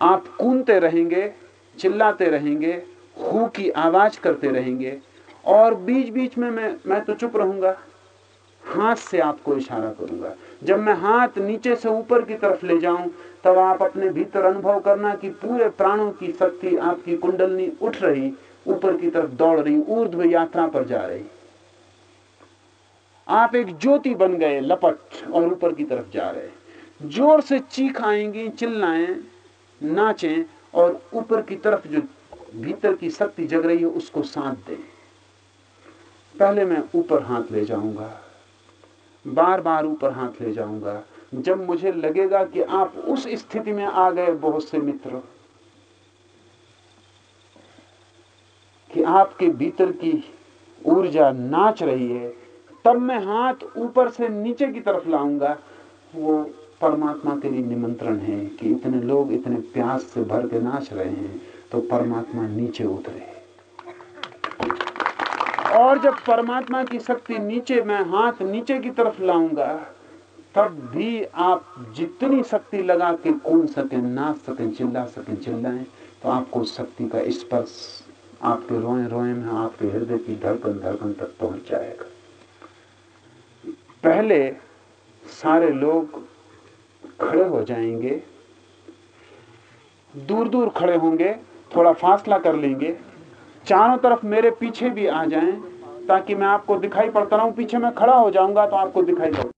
आप कूदते रहेंगे, चिल्लाते रहेंगे, हु की आवाज़ करते रहेंगे, और बीच बीच में मैं मैं तो चुप रहूँगा। हाथ से आपको इशारा करूँगा। जब मैं हाथ नीचे से ऊपर की तरफ़ ले जाऊँ तब आप अपने भीतर अनुभव करना कि पूरे प्राणों की शक्ति आपकी कुंडलनी उठ रही, ऊपर की तरफ़ दौड़ रही, ऊर्ध्व यात्रा पर जा रही। आप एक ज्योति बन गए, लपट और ऊपर की तरफ़ जा रहे। ज़ोर से चीख आएँगी, चिल्लाएँ, नाचें और ऊपर की तरफ़ जो भीतर की शक्ति जग रही है, उसको साथ दें। पहले मैं ऊपर हाथ ले जाऊँगा बार बार ऊपर हाथ ले जाऊँगा जब मुझे लगेगा कि आप उस स्थिति में आ गए बहुत से मित्र, कि आपके भीतर की ऊर्जा नाच रही है, तब मैं हाथ ऊपर से नीचे की तरफ़ लाऊँगा। वो परमात्मा के लिए निमंत्रण है कि इतने लोग इतने प्यास से भर के नाच रहे हैं तो परमात्मा नीचे उतरे। और जब परमात्मा की शक्ति नीचे, मैं हाथ नीचे की तरफ़ लाऊँगा तब भी आप जितनी शक्ति लगा के कूद सकें नाच सकें, चिल्ला सकें, चिल्लाएँ तो आपको शक्ति का स्पर्श आपके रोए रोए में, आपके हृदय की धड़कन धड़कन तक पहुँच जाएगा। पहले सारे लोग खड़े हो जाएँगे। दूर दूर खड़े होंगे, थोड़ा फासला कर लेंगे। चारों तरफ़ मेरे पीछे भी आ जाएँ, ताकि मैं आपको दिखाई पड़ता रहूँ, पीछे मैं खड़ा हो जाऊँगा तो आपको दिखाई पड़